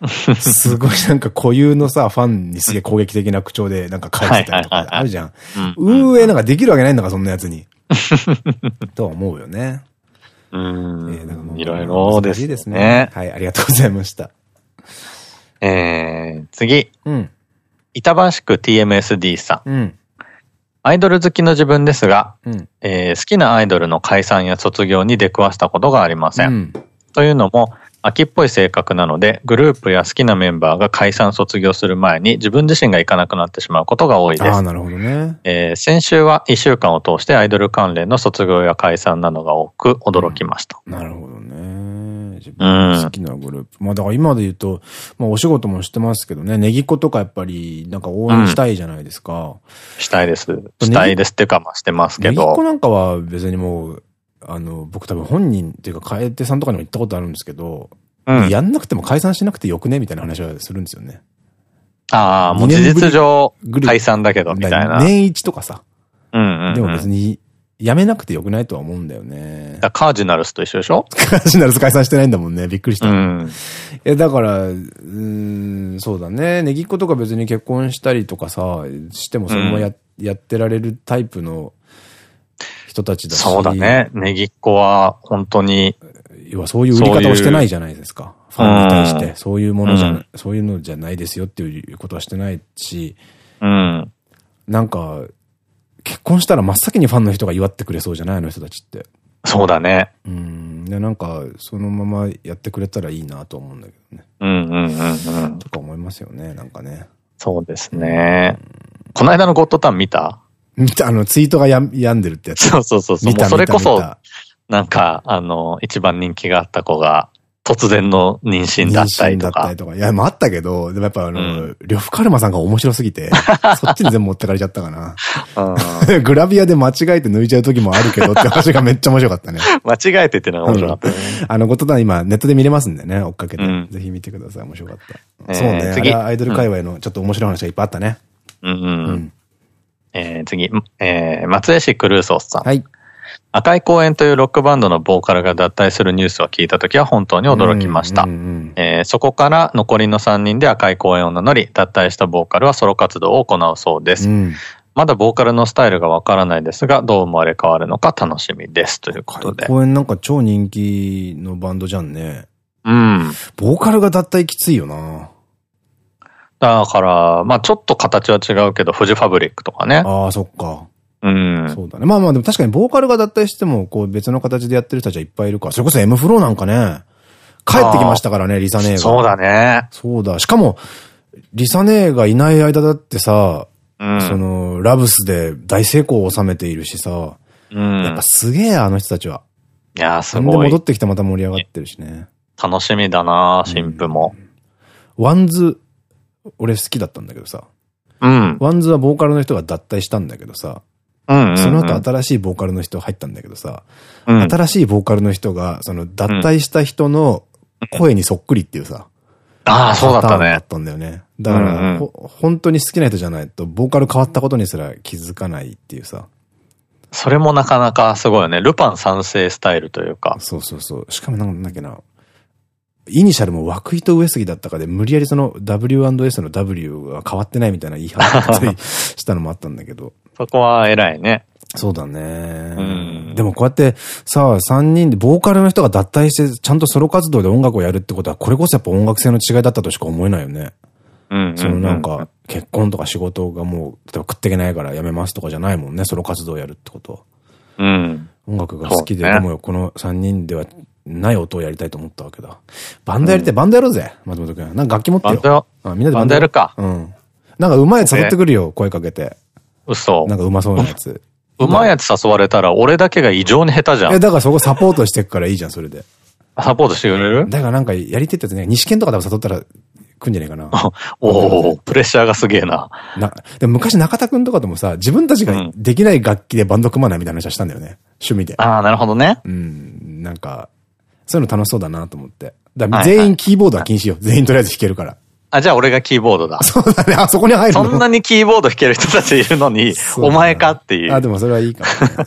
すごいなんか固有のさ、ファンにすげえ攻撃的な口調でなんか書いてたりとかあるじゃ ん。運営なんかできるわけないんだから、そんなやつに。とは思うよね。うん。いろいろですね。いいですね。はい、ありがとうございました。えー、次。うん。板橋区 TMSD さん。うん。アイドル好きの自分ですが、うん、えー、好きなアイドルの解散や卒業に出くわしたことがありません。うん、というのも、秋っぽい性格なので、グループや好きなメンバーが解散卒業する前に自分自身が行かなくなってしまうことが多いです。ああ、なるほどね。えー、先週は1週間を通してアイドル関連の卒業や解散などが多く驚きました。うん、なるほどね。自分好きなグループ。うん、まあだから今で言うと、まあお仕事もしてますけどね、ネギっ子とかやっぱりなんか応援したいじゃないですか。うん、したいです。したいですっていうかまあしてますけど。ネギっ子なんかは別にもう、あの、僕多分本人っていうか、楓さんとかにも言ったことあるんですけど、うん、やんなくても解散しなくてよくねみたいな話はするんですよね。ああ、もう事実上解散だけど、みたいな。年一とかさ。うんうん、でも別に、やめなくてよくないとは思うんだよね。カージナルスと一緒でしょ？カージナルス解散してないんだもんね。びっくりした。うん。え、だから、うん、そうだね。ネギっ子とか別に結婚したりとかさ、してもそのままやうん、やってられるタイプの人たちだし。そうだね。ネギっ子は本当に要はそういう売り方をしてないじゃないですか。ファンに対して、そういうものじゃ、うん、そういうのじゃないですよっていうことはしてないし、うん。なんか、結婚したら真っ先にファンの人が祝ってくれそうじゃない？あの人たちって。そうだね。うん。で、なんか、そのままやってくれたらいいなと思うんだけどね。うんうんうんうん。とか思いますよね、なんかね。そうですね。この間のゴッドタン見た？見た、あの、ツイートがや病んでるってやつ。そうそうそうそう。それこそ、なんか、あの、一番人気があった子が、突然の妊娠だったりとか。妊娠だったりとか。いや、もあったけど、でもやっぱあの、うん、呂布カルマさんが面白すぎて、そっちに全部持ってかれちゃったかな。グラビアで間違えて抜いちゃう時もあるけどって話がめっちゃ面白かったね。間違えてってのが面白かったね。あの、ことだ今ネットで見れますんでね、追っかけて。うん、ぜひ見てください。面白かった。そうね。次。アイドル界隈のちょっと面白い話がいっぱいあったね。うんうん。え次、え松江市クルーソースさん。はい。赤い公園というロックバンドのボーカルが脱退するニュースを聞いたときは本当に驚きました。そこから残りの3人で赤い公園を名乗り、脱退したボーカルはソロ活動を行うそうです。うん、まだボーカルのスタイルがわからないですが、どう生まれ変わるのか楽しみです。ということで。公園なんか超人気のバンドじゃんね。うん。ボーカルが脱退きついよな。だから、まあちょっと形は違うけど、フジファブリックとかね。ああ、そっか。うん。そうだね。まあまあでも確かにボーカルが脱退しても、こう別の形でやってる人たちはいっぱいいるから。それこそ M フローなんかね、帰ってきましたからね、リサネーが。そうだね。そうだ。しかも、LISA 姉がいない間だってさ、うん、その、ラブスで大成功を収めているしさ、うん、やっぱすげえ、あの人たちは。いやすごい。で戻ってきてまた盛り上がってるしね。楽しみだな新譜も、うん。 WANDS、俺好きだったんだけどさ。うん。 WANDS はボーカルの人が脱退したんだけどさ、その後新しいボーカルの人入ったんだけどさ、うん、新しいボーカルの人が、その脱退した人の声にそっくりっていうさ、ああ、そうだったね。だったんだよね。だから、本当に好きな人じゃないと、ボーカル変わったことにすら気づかないっていうさ。それもなかなかすごいよね。ルパン三世スタイルというか。そうそうそう。しかもなんだっけな。イニシャルも涌井と上杉だったかで、無理やりその W&S の W が変わってないみたいな言い方したのもあったんだけど。そこは偉いね。そうだね。でもこうやってさ、三人で、ボーカルの人が脱退して、ちゃんとソロ活動で音楽をやるってことは、これこそやっぱ音楽性の違いだったとしか思えないよね。そのなんか、結婚とか仕事がもう、例えば食っていけないからやめますとかじゃないもんね、ソロ活動をやるってことは。うん。音楽が好きで、ね、でもこの三人ではない音をやりたいと思ったわけだ。バンドやりたい、バンドやろうぜ、松本くん。なんか楽器持ってよ。バンドみんなでバンドやるか。うん。なんかうまいやつ誘ってくるよ、声かけて。嘘。なんかうまそうなやつ。うまいやつ誘われたら、俺だけが異常に下手じゃん。え、だからそこサポートしてくからいいじゃん、それで。サポートしてくれる？だからなんかやりてってやつね、西県とか多分誘ったら、来んじゃねえかな。おおプレッシャーがすげえな。な、でも昔中田くんとかともさ、自分たちができない楽器でバンド組まないみたいな話はしたんだよね。趣味で。ああ、なるほどね。うん、なんか、そういうの楽しそうだなと思って。だ全員キーボードは禁止よ。全員とりあえず弾けるから。あ、じゃあ俺がキーボードだ。そうだね。あそこに入るそんなにキーボード弾ける人たちいるのに、お前かっていう。あ、でもそれはいいかも、ね。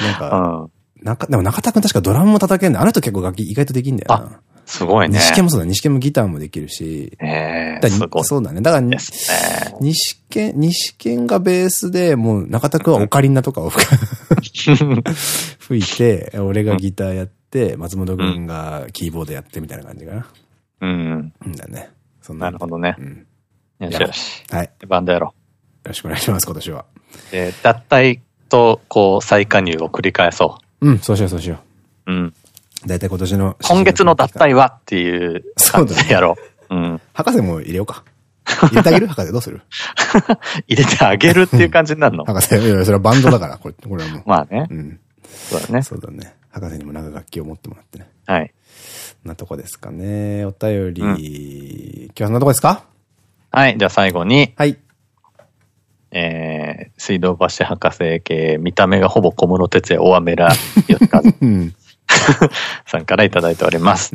なんか、うん、なんか、でも中田くん確かドラムも叩けんだ。あの人結構楽器意外とできんだよな。すごいね。西県もそうだ。西県もギターもできるし。ええー、すごい。そうだね。だから、ね、西県、西県がベースで、もう中田くんはオカリンナとかを 吹いて、俺がギターやって、松本くんがキーボードやってみたいな感じかな。うん。うんだね。そんな。なるほどね。うん。よしよし。はい。バンドやろう。よろしくお願いします、今年は。え脱退と、こう、再加入を繰り返そう。うん、そうしよう、そうしよう。うん。大体今年の。今月の脱退はっていう感じでやろう。うん。博士も入れようか。入れてあげる博士どうする？入れてあげるっていう感じになるの？博士、いや、それはバンドだから、これ、これはもう。まあね。うん。そうだね。そうだね。博士にもなんか楽器を持ってもらってね。はい。なとこですかね。お便り、うん、今日はんなとこですか？はい。じゃあ最後に。はい。えー、水道橋博士系、見た目がほぼ小室哲也、大雨ら、よっか。さんからいただいております。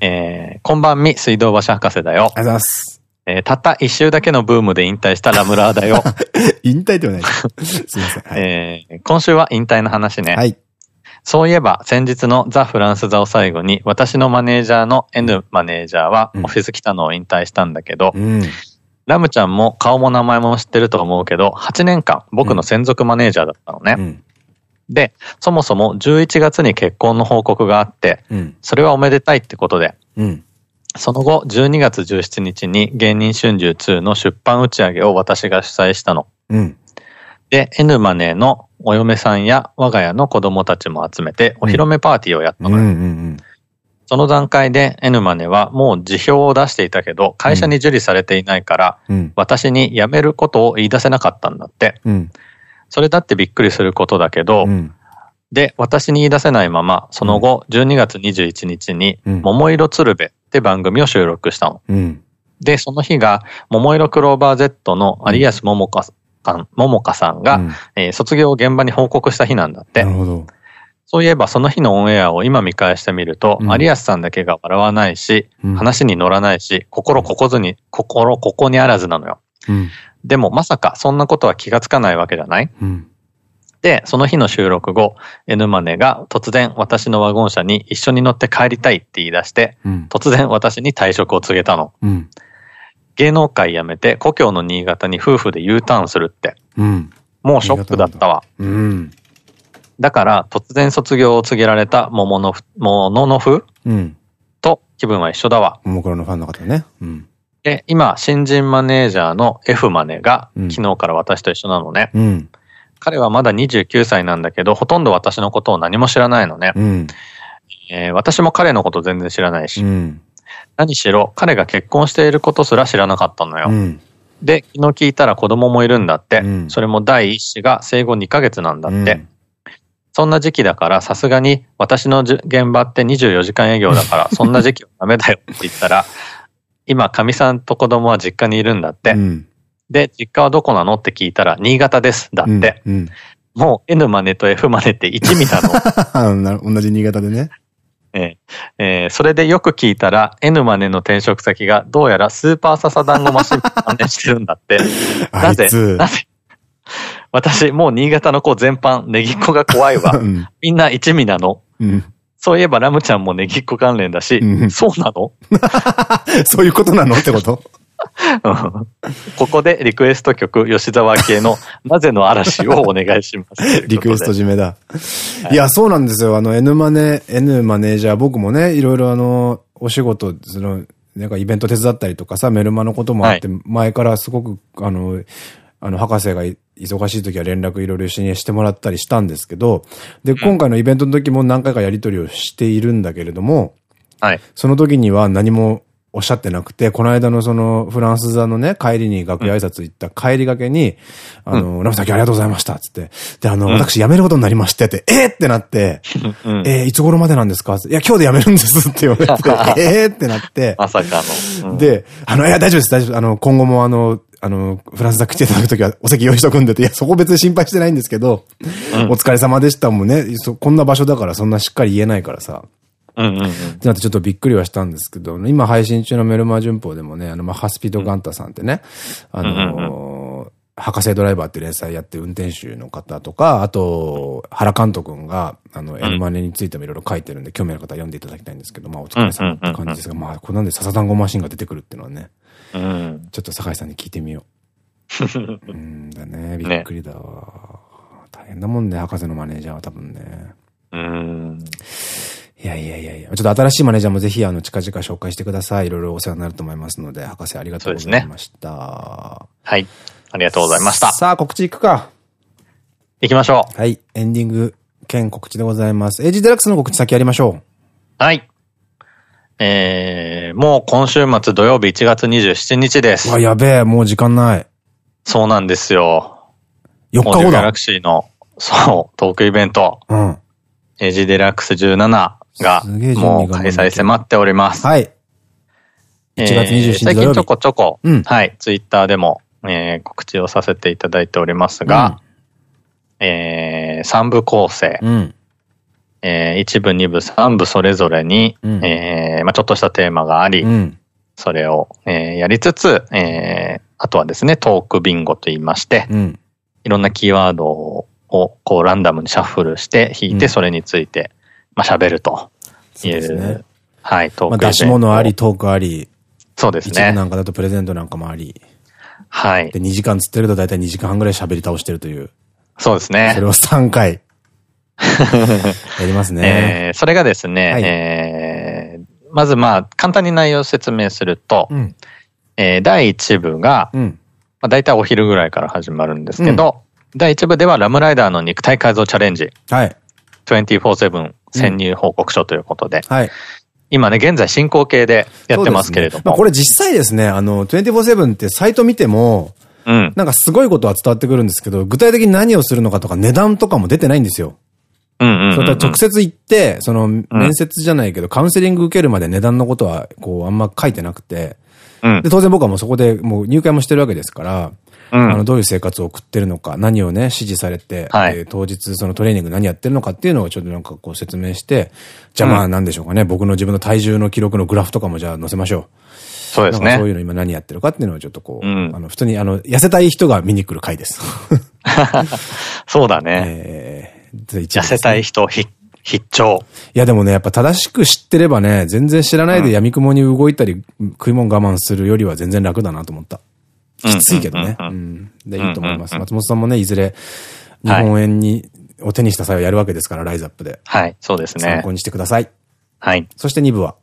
えー、こんばんみ、水道橋博士だよ。ありがとうございます。えー、たった一周だけのブームで引退したラムラーだよ。引退ではない。すいません。はい、えー、今週は引退の話ね。はい。そういえば、先日のザ・フランス座を最後に、私のマネージャーの N マネージャーは、オフィス来たのを引退したんだけど、うん、ラムちゃんも顔も名前も知ってると思うけど、8年間僕の専属マネージャーだったのね。うん、で、そもそも11月に結婚の報告があって、うん、それはおめでたいってことで、その後、12月17日に芸人春秋2の出版打ち上げを私が主催したの。で、N マネーのお嫁さんや我が家の子供たちも集めてお披露目パーティーをやったのよ。その段階で N マネはもう辞表を出していたけど、会社に受理されていないから、うん、私に辞めることを言い出せなかったんだって。うん、それだってびっくりすることだけど、うん、で、私に言い出せないまま、その後、12月21日に、桃色鶴瓶って番組を収録したの。で、その日が、桃色クローバー Z の有安桃香さん、桃香さんが、うん、えー、卒業を現場に報告した日なんだって。なるほど。そういえばその日のオンエアを今見返してみると、うん、有安さんだけが笑わないし、うん、話に乗らないし、心ここずに、心ここにあらずなのよ。うん、でもまさかそんなことは気がつかないわけじゃない、で、その日の収録後、N マネが突然私のワゴン車に一緒に乗って帰りたいって言い出して、突然私に退職を告げたの。芸能界辞めて故郷の新潟に夫婦で U ターンするって。もうショックだったわ。だから突然卒業を告げられた桃のふ、もののふ、うん、と気分は一緒だわ。ももクロのファンの方ね。うん、で、今、新人マネージャーの F マネが、昨日から私と一緒なのね。うん、彼はまだ29歳なんだけど、ほとんど私のことを何も知らないのね。うんえー、私も彼のこと全然知らないし。何しろ、彼が結婚していることすら知らなかったのよ。で、昨日聞いたら子供もいるんだって。それも第一子が生後2ヶ月なんだって。そんな時期だからさすがに私の現場って24時間営業だから そんな時期はダメだよって言ったら、今、かみさんと子供は実家にいるんだって。うん、で、実家はどこなのって聞いたら、新潟です。だって。うんうん、もう N マネと F マネって一味なの。同じ新潟でね。えー、えー、それでよく聞いたら、N マネの転職先がどうやらスーパーササダンゴマシン真似してるんだって。なぜなぜ私、もう新潟の子全般、ネギっ子が怖いわ。うん、みんな一味なの。うん、そういえばラムちゃんもネギっ子関連だし、うん、そうなの？そういうことなのってこと？ここでリクエスト曲、吉沢系の なぜの嵐をお願いします。リクエスト締めだ。はい、いや、そうなんですよ。あの、N マネ、N マネージャー、僕もね、いろいろあの、お仕事、その、なんかイベント手伝ったりとかさ、メルマのこともあって、はい、前からすごく、あの、あの、博士が忙しい時は連絡いろいろ一緒にしてもらったりしたんですけど、で、今回のイベントの時も何回かやり取りをしているんだけれども、はい。その時には何もおっしゃってなくて、この間のそのフランス座のね、帰りに楽屋挨拶行った帰りがけに、あの、ラムさんありがとうございました、つって。で、あの、私辞めることになりましてって、えーってなって、えー、いつ頃までなんですか？いや、今日で辞めるんですって言われて、えーってなって。まさかの。で、あの、いや、大丈夫です、大丈夫です。あの、今後もあの、あの、フランス座来ていただくときはお席用意しとくんでて、いや、そこ別に心配してないんですけど、お疲れ様でしたもんね。こんな場所だからそんなしっかり言えないからさ。ってなってちょっとびっくりはしたんですけど、今配信中のメルマ旬報でもね、あの、まあ、ハスピドガンタさんってね、あの博士ドライバーって連載やって運転手の方とか、あと、原監督が、あの、エルマネについてもいろいろ書いてるんで、興味ある方は読んでいただきたいんですけど、まあ、お疲れ様って感じですが、まあ、これなんで笹団子マシンが出てくるっていうのはね、うん、ちょっと酒井さんに聞いてみよう。うんだね、びっくりだ。わ。ね、大変だもんね、博士のマネージャーは多分ね。うん。いやいやいやいや、ちょっと新しいマネージャーもぜひあの近々紹介してください。いろいろお世話になると思いますので、博士ありがとうございました。ね、はい。ありがとうございました。さあ、告知いくか。行きましょう。はい。エンディング兼告知でございます。エイジデラックスの告知先やりましょう。はい。えー、もう今週末土曜日1月27日です。わ、やべえ、もう時間ない。そうなんですよ。4日後だ。ギャラクシーの、そう、トークイベント。うん。エイジデラックス17が、もう開催迫っております。はい。1月27日最近ちょこちょこ、うん、はい、ツイッターでも、えー、告知をさせていただいておりますが、うん、えー、3部構成。うん。えー、1部、2部、3部それぞれに、うん、えー、まあ、ちょっとしたテーマがあり、うん、それを、えー、やりつつ、えー、あとはですね、トークビンゴと言いまして、うん、いろんなキーワードをこうランダムにシャッフルして弾いて、それについて、まあ、喋るという、ね、はい、トークまあ出し物あり、トークあり、そうですね。なんかだとプレゼントなんかもあり。はい。で、2時間つってると大体2時間半ぐらい喋り倒してるという。そうですね。それを3回。やりますね。えー、それがですね、はい、えー、まずまあ、簡単に内容を説明すると、うん、えー、第1部が、うん、まあ、大体お昼ぐらいから始まるんですけど、第1部ではラムライダーの肉体改造チャレンジ。はい。24-7潜入報告書ということで。はい。今ね、現在進行形でやってますけれども。ね、まあこれ実際ですね、あの、24-7ってサイト見ても、うん。なんかすごいことは伝わってくるんですけど、具体的に何をするのかとか値段とかも出てないんですよ。うんうん。それ直接行って、その、面接じゃないけど、カウンセリング受けるまで値段のことは、こう、あんま書いてなくて。うん。で、当然僕はもうそこでもう入会もしてるわけですから、うん、あの、どういう生活を送ってるのか、何をね、指示されて、はい、えー、当日そのトレーニング何やってるのかっていうのをちょっとなんかこう説明して、じゃあまあなんでしょうかね、うん、僕の自分の体重の記録のグラフとかもじゃあ載せましょう。そうですね。そういうの今何やってるかっていうのをちょっとこう、うん、あの、普通にあの、痩せたい人が見に来る回です。そうだね。えー、痩せたい人必必聴。いやでもね、やっぱ正しく知ってればね、全然知らないで闇雲に動いたり、食い物我慢するよりは全然楽だなと思った。きついけどね。うん。で、いいと思います。松本さんもね、いずれ、日本円に、お手にした際はやるわけですから、ライズアップで。はい、そうですね。参考にしてください。はい。そして2部は？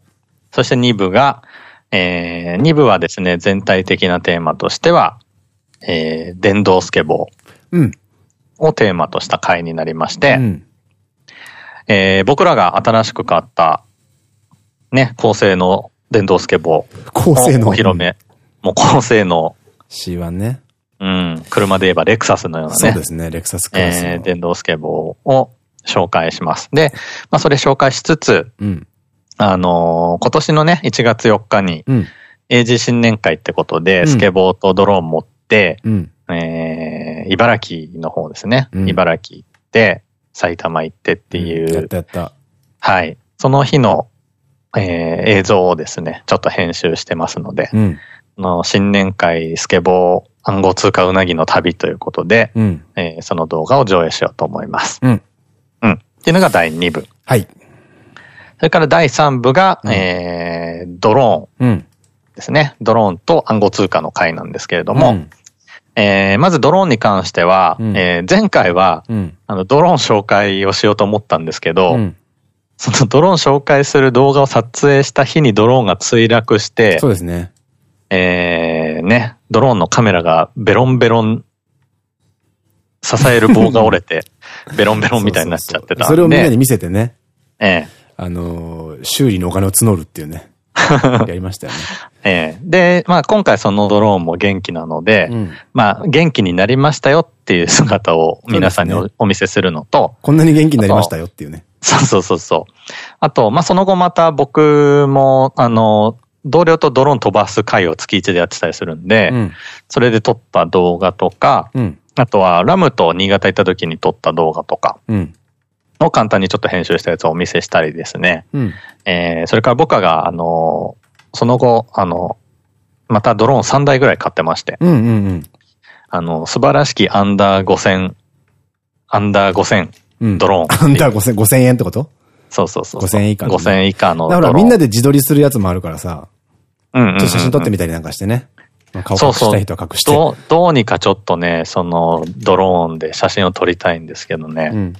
そして2部が、えー、2部はですね、全体的なテーマとしては、えー、電動スケボー。うん。をテーマとした回になりまして、うん、えー、僕らが新しく買った、ね、高性能電動スケボー。高性能お披露目。もう高性能。C1 ね。うん。車で言えばレクサスのようなね。そうですね、レクサスクラス。えー、電動スケボーを紹介します。で、まあそれ紹介しつつ、うん、あのー、今年のね、1月4日に、うん、英字新年会ってことで、スケボーとドローン持って、うん、えー、茨城の方ですね。うん、茨城行って、埼玉行ってっていう。やったやった。はい。その日の、えー、映像をですね、ちょっと編集してますので、うん、の新年会スケボー暗号通貨うなぎの旅ということで、うん、えー、その動画を上映しようと思います。うん。うん。っていうのが第2部。はい。それから第3部が、うん、えー、ドローンですね。ドローンと暗号通貨の回なんですけれども、うん、えー、まずドローンに関しては、うん、えー、前回は、うん、あのドローン紹介をしようと思ったんですけど、そのドローン紹介する動画を撮影した日にドローンが墜落して、そうですね。えー、ね、ドローンのカメラがベロンベロン、支える棒が折れて、ベロンベロンみたいになっちゃってたそれをみんなに見せてね。ええ。あのー、修理のお金を募るっていうね。やりましたよね。ええ。で、まあ今回そのドローンも元気なので、うん、まあ元気になりましたよっていう姿を皆さんにお見せするのと、こんなに元気になりましたよっていうね。そうそうそうそう。あと、まあその後また僕も、あの、同僚とドローン飛ばす会を月1でやってたりするんで、うん、それで撮った動画とか、うん、あとはラムと新潟行った時に撮った動画とか、を簡単にちょっと編集したやつをお見せしたりですね。うん、えー、それから僕が、あの、その後、あの、またドローン3台ぐらい買ってまして、あの、素晴らしきアンダー5000、アンダー5000ドローン、アンダー5000、5000円ってこと？そうそうそう。5000円以下の、ね。5000円以下の。だからみんなで自撮りするやつもあるからさ。うん。ちょっと写真撮ってみたりなんかしてね。顔隠したい人は隠して。そうそうど。どうにかちょっとね、その、ドローンで写真を撮りたいんですけどね。うん、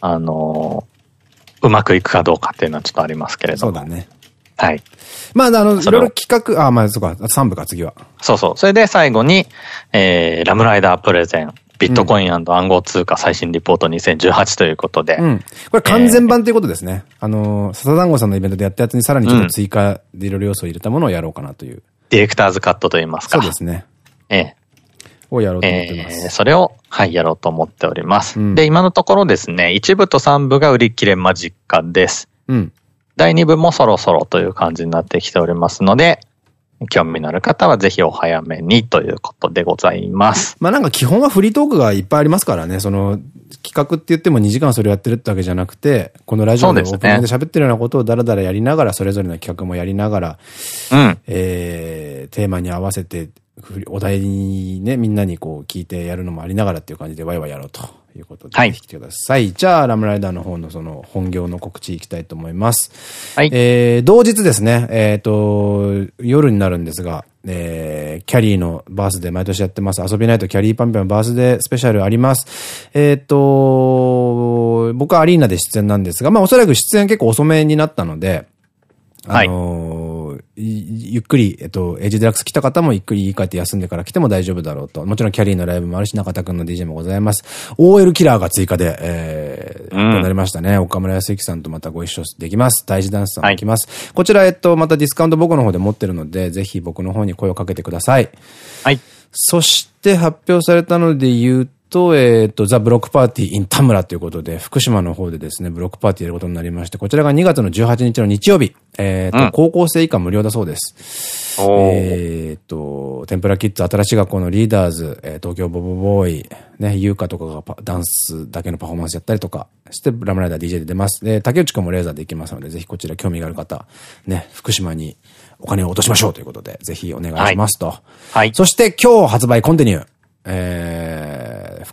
あの、うまくいくかどうかっていうのはちょっとありますけれども。そうだね。はい。まあ、あの、いろいろ企画、あ、まあ、そうか、3部か、次は。そうそう。それで最後に、えー、ラムライダープレゼン。ビットコイン暗号通貨最新リポート2018ということで。うん。これ完全版ということですね。えー、あの、笹団子さんのイベントでやったやつにさらにちょっと追加でいろいろ要素を入れたものをやろうかなという。ディレクターズカットといいますか。そうですね。ええをやろうと思ってます。えー、それを、はい、やろうと思っております。うん、で、今のところですね、1部と3部が売り切れ間近です。うん。第2部もそろそろという感じになってきておりますので、興味のある方はぜひお早めにということでございます。まあなんか基本はフリートークがいっぱいありますからね。その企画って言っても2時間それをやってるってわけじゃなくて、このラジオでオープニングで喋ってるようなことをだらだらやりながら、それぞれの企画もやりながら、うん、えー、テーマに合わせて、お題にね、みんなにこう聞いてやるのもありながらっていう感じでワイワイやろうということで、はい。来てください。じゃあ、ラムライダーの方のその本業の告知いきたいと思います。はい。えー、同日ですね、えっ、ー、と、夜になるんですが、えー、キャリーのバースデー毎年やってます。遊びないとキャリーパンピョンバースデースペシャルあります。えっ、ー、と、僕はアリーナで出演なんですが、まあおそらく出演結構遅めになったので、あのー、はいゆっくり、えっと、エイジデラックス来た方もゆっくり言い換えて休んでから来ても大丈夫だろうと。もちろんきゃりーのライブもあるし、中田くんの DJ もございます。OL キラーが追加で、えー、うん、なりましたね。岡村靖幸さんとまたご一緒できます。 DAISHI DANCE さんも来ます。はい、こちら、えっと、またディスカウント僕の方で持ってるので、ぜひ僕の方に声をかけてください。はい。そして発表されたので言うと、えっ、ー、と、ザ・ブロックパーティー・イン・田村ということで、福島の方でですね、ブロックパーティーやることになりまして、こちらが2月の18日の日曜日、えっ、ー、と、うん、高校生以下無料だそうです。えっと、天ぷらキッズ新しい学校のリーダーズ、えー、東京ゲゲゲイ、ね、優香とかがダンスだけのパフォーマンスやったりとかして、ラムライダー DJ で出ます。で、竹内くんもレーザーで行きますので、ぜひこちら興味がある方、ね、福島にお金を落としましょうということで、ぜひお願いしますと。はい。はい、そして今日発売コンティニュー。えー、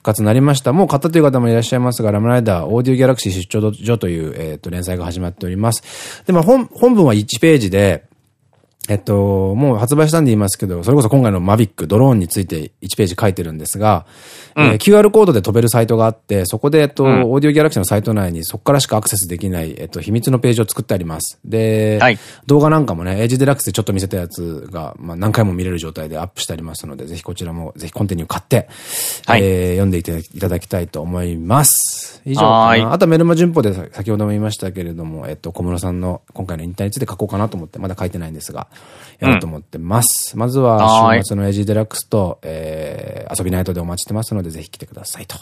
復活になりました。もう買ったという方もいらっしゃいますが、ラムライダー、オーディオギャラクシー出張所という、えっ、ー、と、連載が始まっております。で、まあ、本、本文は1ページで、えっと、もう発売したんで言いますけど、それこそ今回のマビック、ドローンについて1ページ書いてるんですが、うん、えー、QR コードで飛べるサイトがあって、そこで、えっと、うん、オーディオギャラクシーのサイト内にそこからしかアクセスできない、えっと、秘密のページを作ってあります。で、はい、動画なんかもね、エイジデラックスでちょっと見せたやつが、まあ、何回も見れる状態でアップしてありますので、ぜひこちらも、ぜひコンティニュー買って、はい、えー、読んでいただきたいと思います。以上。あとはメルマ旬報で先ほども言いましたけれども、えっと、小室さんの今回の引退について書こうかなと思って、まだ書いてないんですが、やろうと思ってます。うん、まずは、週末のエイジデラックスと、えー、アソビナイトでお待ちしてますので、ぜひ来てくださいと。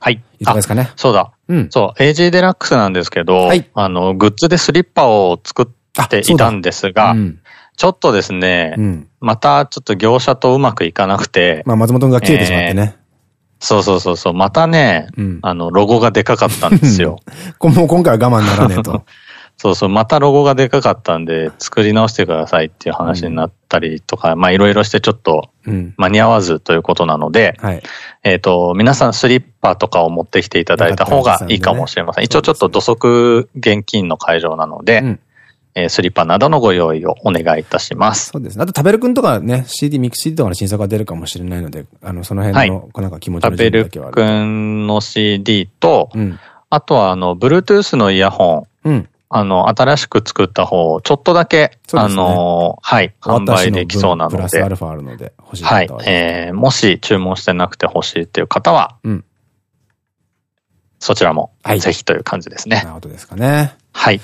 はい。いかがですかね？そうだ。うん。そう、エイジデラックスなんですけど、はい、あの、グッズでスリッパを作っていたんですが、うん、ちょっとですね、うん、またちょっと業者とうまくいかなくて。まあ、松本が消えてしまってね。そうそうそうそう。またね、うん、あの、ロゴがでかかったんですよ。もう今回は我慢ならねえと。そうそう、またロゴがでかかったんで、作り直してくださいっていう話になったりとか、うん、まあいろいろしてちょっと間に合わずということなので、うんはい、えっと、皆さんスリッパとかを持ってきていただいた方がいいかもしれません。ね、一応ちょっと土足現金の会場なので、うんえー、スリッパなどのご用意をお願いいたします。そうですね。あと、食べるくんとかね、CD、ミックス CD とかの新作が出るかもしれないので、あの、その辺の、はい、なんか気持ちの準備だけはある。食べるくんの CD と、うん、あとは、あの、Bluetooth のイヤホン。うん。あの、新しく作った方をちょっとだけ、ね、あの、はい、販売できそうなので。プラスアルファあるので、欲しい方は。はい。えー、もし注文してなくて欲しいっていう方は、うん。そちらも、ぜひという感じですね。なるほどですかね。はい。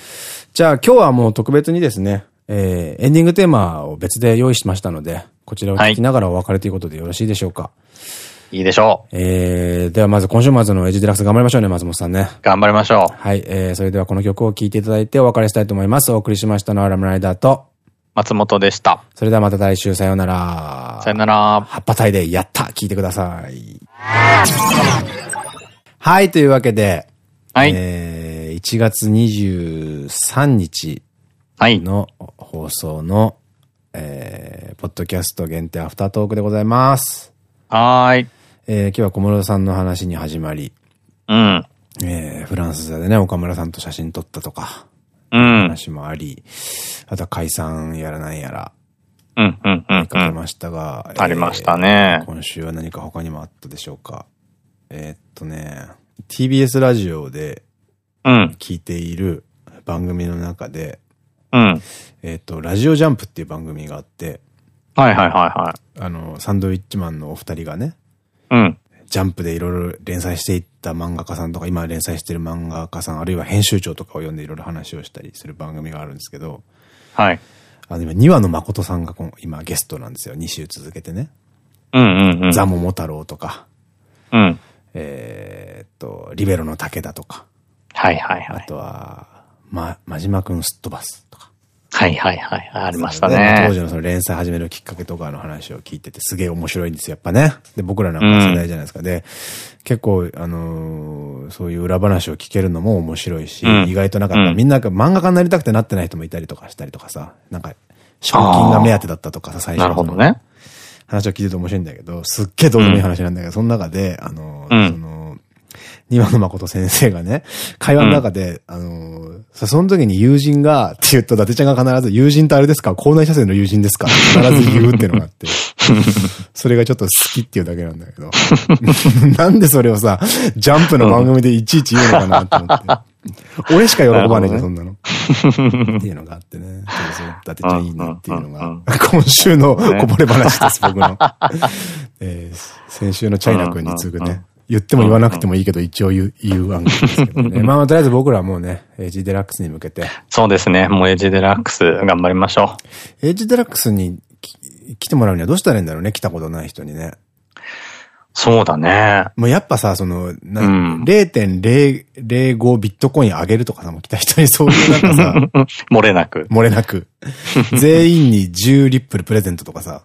じゃあ今日はもう特別にですね、えー、エンディングテーマを別で用意しましたので、こちらを聞きながらお別れということでよろしいでしょうか。いいでしょう。えー、ではまず今週末のエジデラックス頑張りましょうね、松本さんね。頑張りましょう。はい、えー、それではこの曲を聴いていただいてお別れしたいと思います。お送りしましたのはラムライダーと、松本でした。それではまた来週さようなら。さようなら。葉っぱ隊でやった聞いてください。はい、というわけで、はい。えー、1月23日の放送の、はい、えー、ポッドキャスト限定アフタートークでございます。はい。えー、今日は小室さんの話に始まり、うん。えー、フランス座でね、岡村さんと写真撮ったとか、うん。話もあり、あとは解散やらなんやら、うん、うん、うん。かけましたが、ありましたね。今週は何か他にもあったでしょうか？えー、っとね、TBS ラジオで、うん。聞いている番組の中で、うん。えっと、ラジオジャンプっていう番組があって、はいはいはいはい。あの、サンドウィッチマンのお二人がね、うん。ジャンプでいろいろ連載していった漫画家さんとか、今連載してる漫画家さん、あるいは編集長とかを呼んでいろいろ話をしたりする番組があるんですけど、はい。あの、今、2話の誠さんが今ゲストなんですよ。2週続けてね。うんうんうん。ザ・モモ太郎とか、うん。えっと、リベロの武田とか。はいはいはい。あとは、ま、真島くんすっ飛ばす。はいはいはい。ありましたね。当時のその連載始めるきっかけとかの話を聞いててすげえ面白いんですよ、やっぱね。で、僕らなんか世代じゃないですか。うん、で、結構、あのー、そういう裏話を聞けるのも面白いし、うん、意外となんか、みんな漫画家になりたくてなってない人もいたりとかしたりとかさ、なんか、賞金が目当てだったとかさ、最初なるほどね。話を聞いてると面白いんだけど、すっげえどうでもいい話なんだけど、うん、その中で、あのー、その、庭野誠先生がね、会話の中で、うん、あのー、その時に友人が、って言うと、伊達ちゃんが必ず、友人とあれですか？校内車線の友人ですか？必ず言うっていうのがあって、それがちょっと好きっていうだけなんだけど。なんでそれをさ、ジャンプの番組でいちいち言うのかなって思って。俺しか喜ばないじゃん、そんなの。っていうのがあってね。そうそう、伊達ちゃんいいねっていうのが、今週のこぼれ話です、僕の。えー、先週のチャイナ君に次ぐね。言っても言わなくてもいいけど、一応言う、言う案件ですけどね。まあ、とりあえず僕らはもうね、エイジデラックスに向けて。そうですね。もうエイジデラックス頑張りましょう。エイジデラックスに来てもらうにはどうしたらいいんだろうね、来たことない人にね。そうだね。もうやっぱさ、その、なうん、0.005ビットコイン上げるとかさ、もう来た人にそういうなんかさ、漏れなく。漏れなく。全員に10リップルプレゼントとかさ。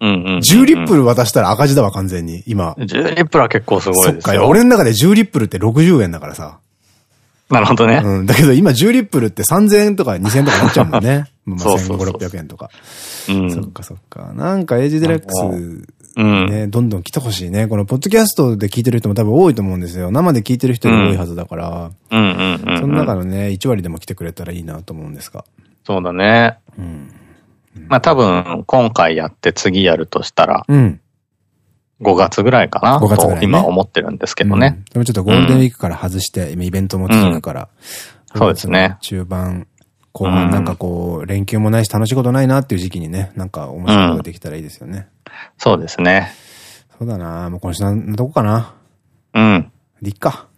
10リップル渡したら赤字だわ、完全に、今。10リップルは結構すごいですよ。俺の中で10リップルって60円だからさ。なるほどね。うん。だけど今10リップルって3000円とか2000円とかなっちゃうもんね。まあ1500、600円とか。うん。そっかそっか。なんかエイジデラックス、ね、どんどん来てほしいね。このポッドキャストで聞いてる人も多分多いと思うんですよ。生で聞いてる人より多いはずだから。うんうんうん。その中のね、1割でも来てくれたらいいなと思うんですが。そうだね。うん。まあ多分、今回やって次やるとしたら、うん。5月ぐらいかな5月ぐらい、ね、今思ってるんですけどね、でもちょっとゴールデンウィークから外して、今イベントも続くから、そうですね。中盤、後半なんかこう、連休もないし楽しいことないなっていう時期にね、なんか面白いことができたらいいですよね。そうですね。そうだなもう今週のとこかな。うん。でいっか。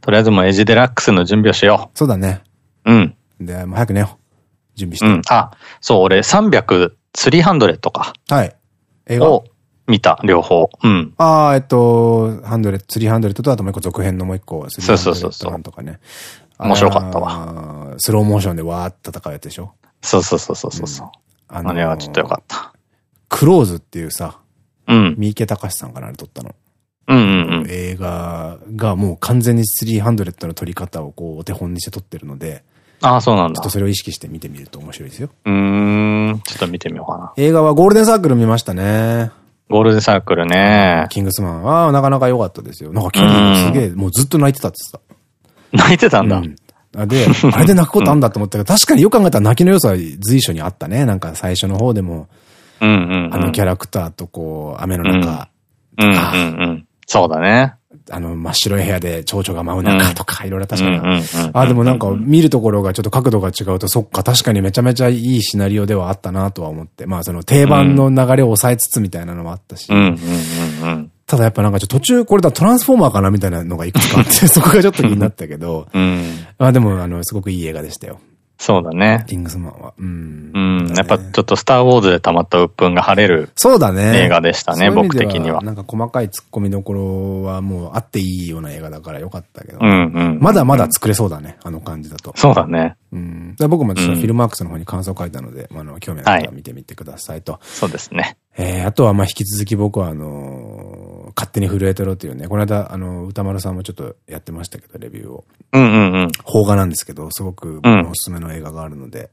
とりあえずもうエジデラックスの準備をしよう。そうだね。うん。で、もう早く寝よう。準備して。うん。あ、そう、俺300、300とか。はい。映画？を見た、両方。うん。ああ、えっと、100、300とあともう一個続編のもう一個、そうそうそうそう。とかね。面白かったわ。スローモーションでわーって戦うやつでしょ？そうそうそうそうそう。うん、あの、あれはちょっとよかった。クローズっていうさ、うん。三池隆さんからあれ撮ったの。うんうんうん。映画がもう完全に300の撮り方をこうお手本にして撮ってるので、ああ、そうなんだ。ちょっとそれを意識して見てみると面白いですよ。うん、ちょっと見てみようかな。映画はゴールデンサークル見ましたね。ゴールデンサークルね。キングスマン。ああ、なかなか良かったですよ。なんかキングすげえ、もうずっと泣いてたって言ってた。泣いてたんだ。うんで、あれで泣くことあんだと思ったけど、確かによく考えたら泣きの良さは随所にあったね。なんか最初の方でも、あのキャラクターとこう、雨の中そうだね。あの、真っ白い部屋で蝶々が舞う中とか、いろいろ確かに。あ、でもなんか見るところがちょっと角度が違うと、そっか、確かにめちゃめちゃいいシナリオではあったなとは思って。まあその定番の流れを抑えつつみたいなのもあったし。ただやっぱなんかちょっと途中これだトランスフォーマーかなみたいなのがいくつかあって、そこがちょっと気になったけど。うん、あでもあの、すごくいい映画でしたよ。そうだね。キングスマンは。うん。うん。やっぱちょっとスターウォーズで溜まった鬱憤が晴れる。そうだね。映画でしたね、僕的には。なんか細かい突っ込みどころはもうあっていいような映画だからよかったけど。うんうん。まだまだ作れそうだね、あの感じだと。そうだね。うん。僕もフィルマークスの方に感想書いたので、あの、興味ある方は見てみてくださいと。そうですね。えー、あとはまあ引き続き僕はあのー、勝手に震えてろっていうね、この間あの、歌丸さんもちょっとやってましたけど、レビューを。うんうんうん。邦画なんですけど、すごく僕のおすすめの映画があるので、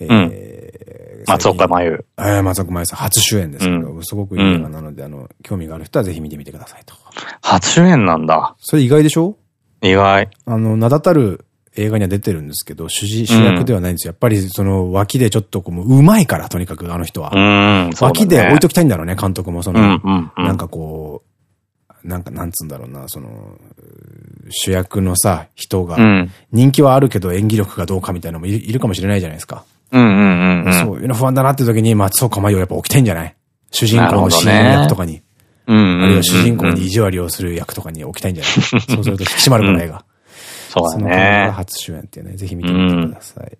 うん、えー、松岡真優。えー、松岡真優さん初主演ですけど、うん、すごくいい映画なので、あの、興味がある人はぜひ見てみてくださいと。初主演なんだ。それ意外でしょ？意外。あの、名だたる映画には出てるんですけど、主主役ではないんですよ。やっぱりその脇でちょっとこう、うまいから、とにかくあの人は。脇で置いときたいんだろうね、監督も。その、なんかこう、なんか、なんつうんだろうな、その、主役のさ、人が、人気はあるけど演技力がどうかみたいなのもいるかもしれないじゃないですか。そういうの不安だなって時に、松岡真優やっぱ起きたいんじゃない？主人公の親役とかに。あるいは主人公に意地悪をする役とかに置きたいんじゃない？そうすると引き締まるから映画。そうだね。そのが初主演っていうね、ぜひ見てみてください。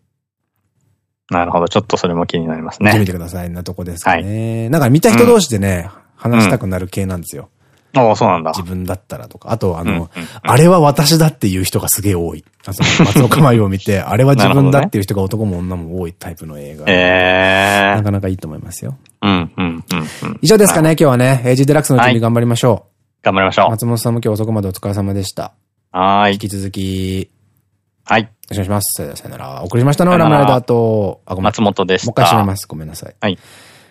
なるほど。ちょっとそれも気になりますね。見てみてくださいなとこですかね。はい、なんか見た人同士でね、話したくなる系なんですよ。ああ、そうなんだ。自分だったらとか。あと、あの、あれは私だっていう人がすげえ多い。松岡真優を見て、あれは自分だっていう人が男も女も多いタイプの映画。ええなかなかいいと思いますよ。うん、うん、うん。以上ですかね、今日はね。エイジデラックスの準備頑張りましょう。頑張りましょう。松本さんも今日遅くまでお疲れ様でした。はい。引き続き、はい。よろしくお願いします。さよなら。お送りしましたのはラムライダーと、あ、ごめん。松本でした。もう一回閉めます。ごめんなさい。はい。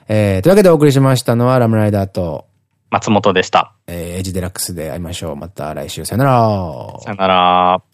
えー、というわけでお送りしましたのはラムライダーと、松本でした。えー、エイジデラックスで会いましょう。また来週。さよなら。さよなら。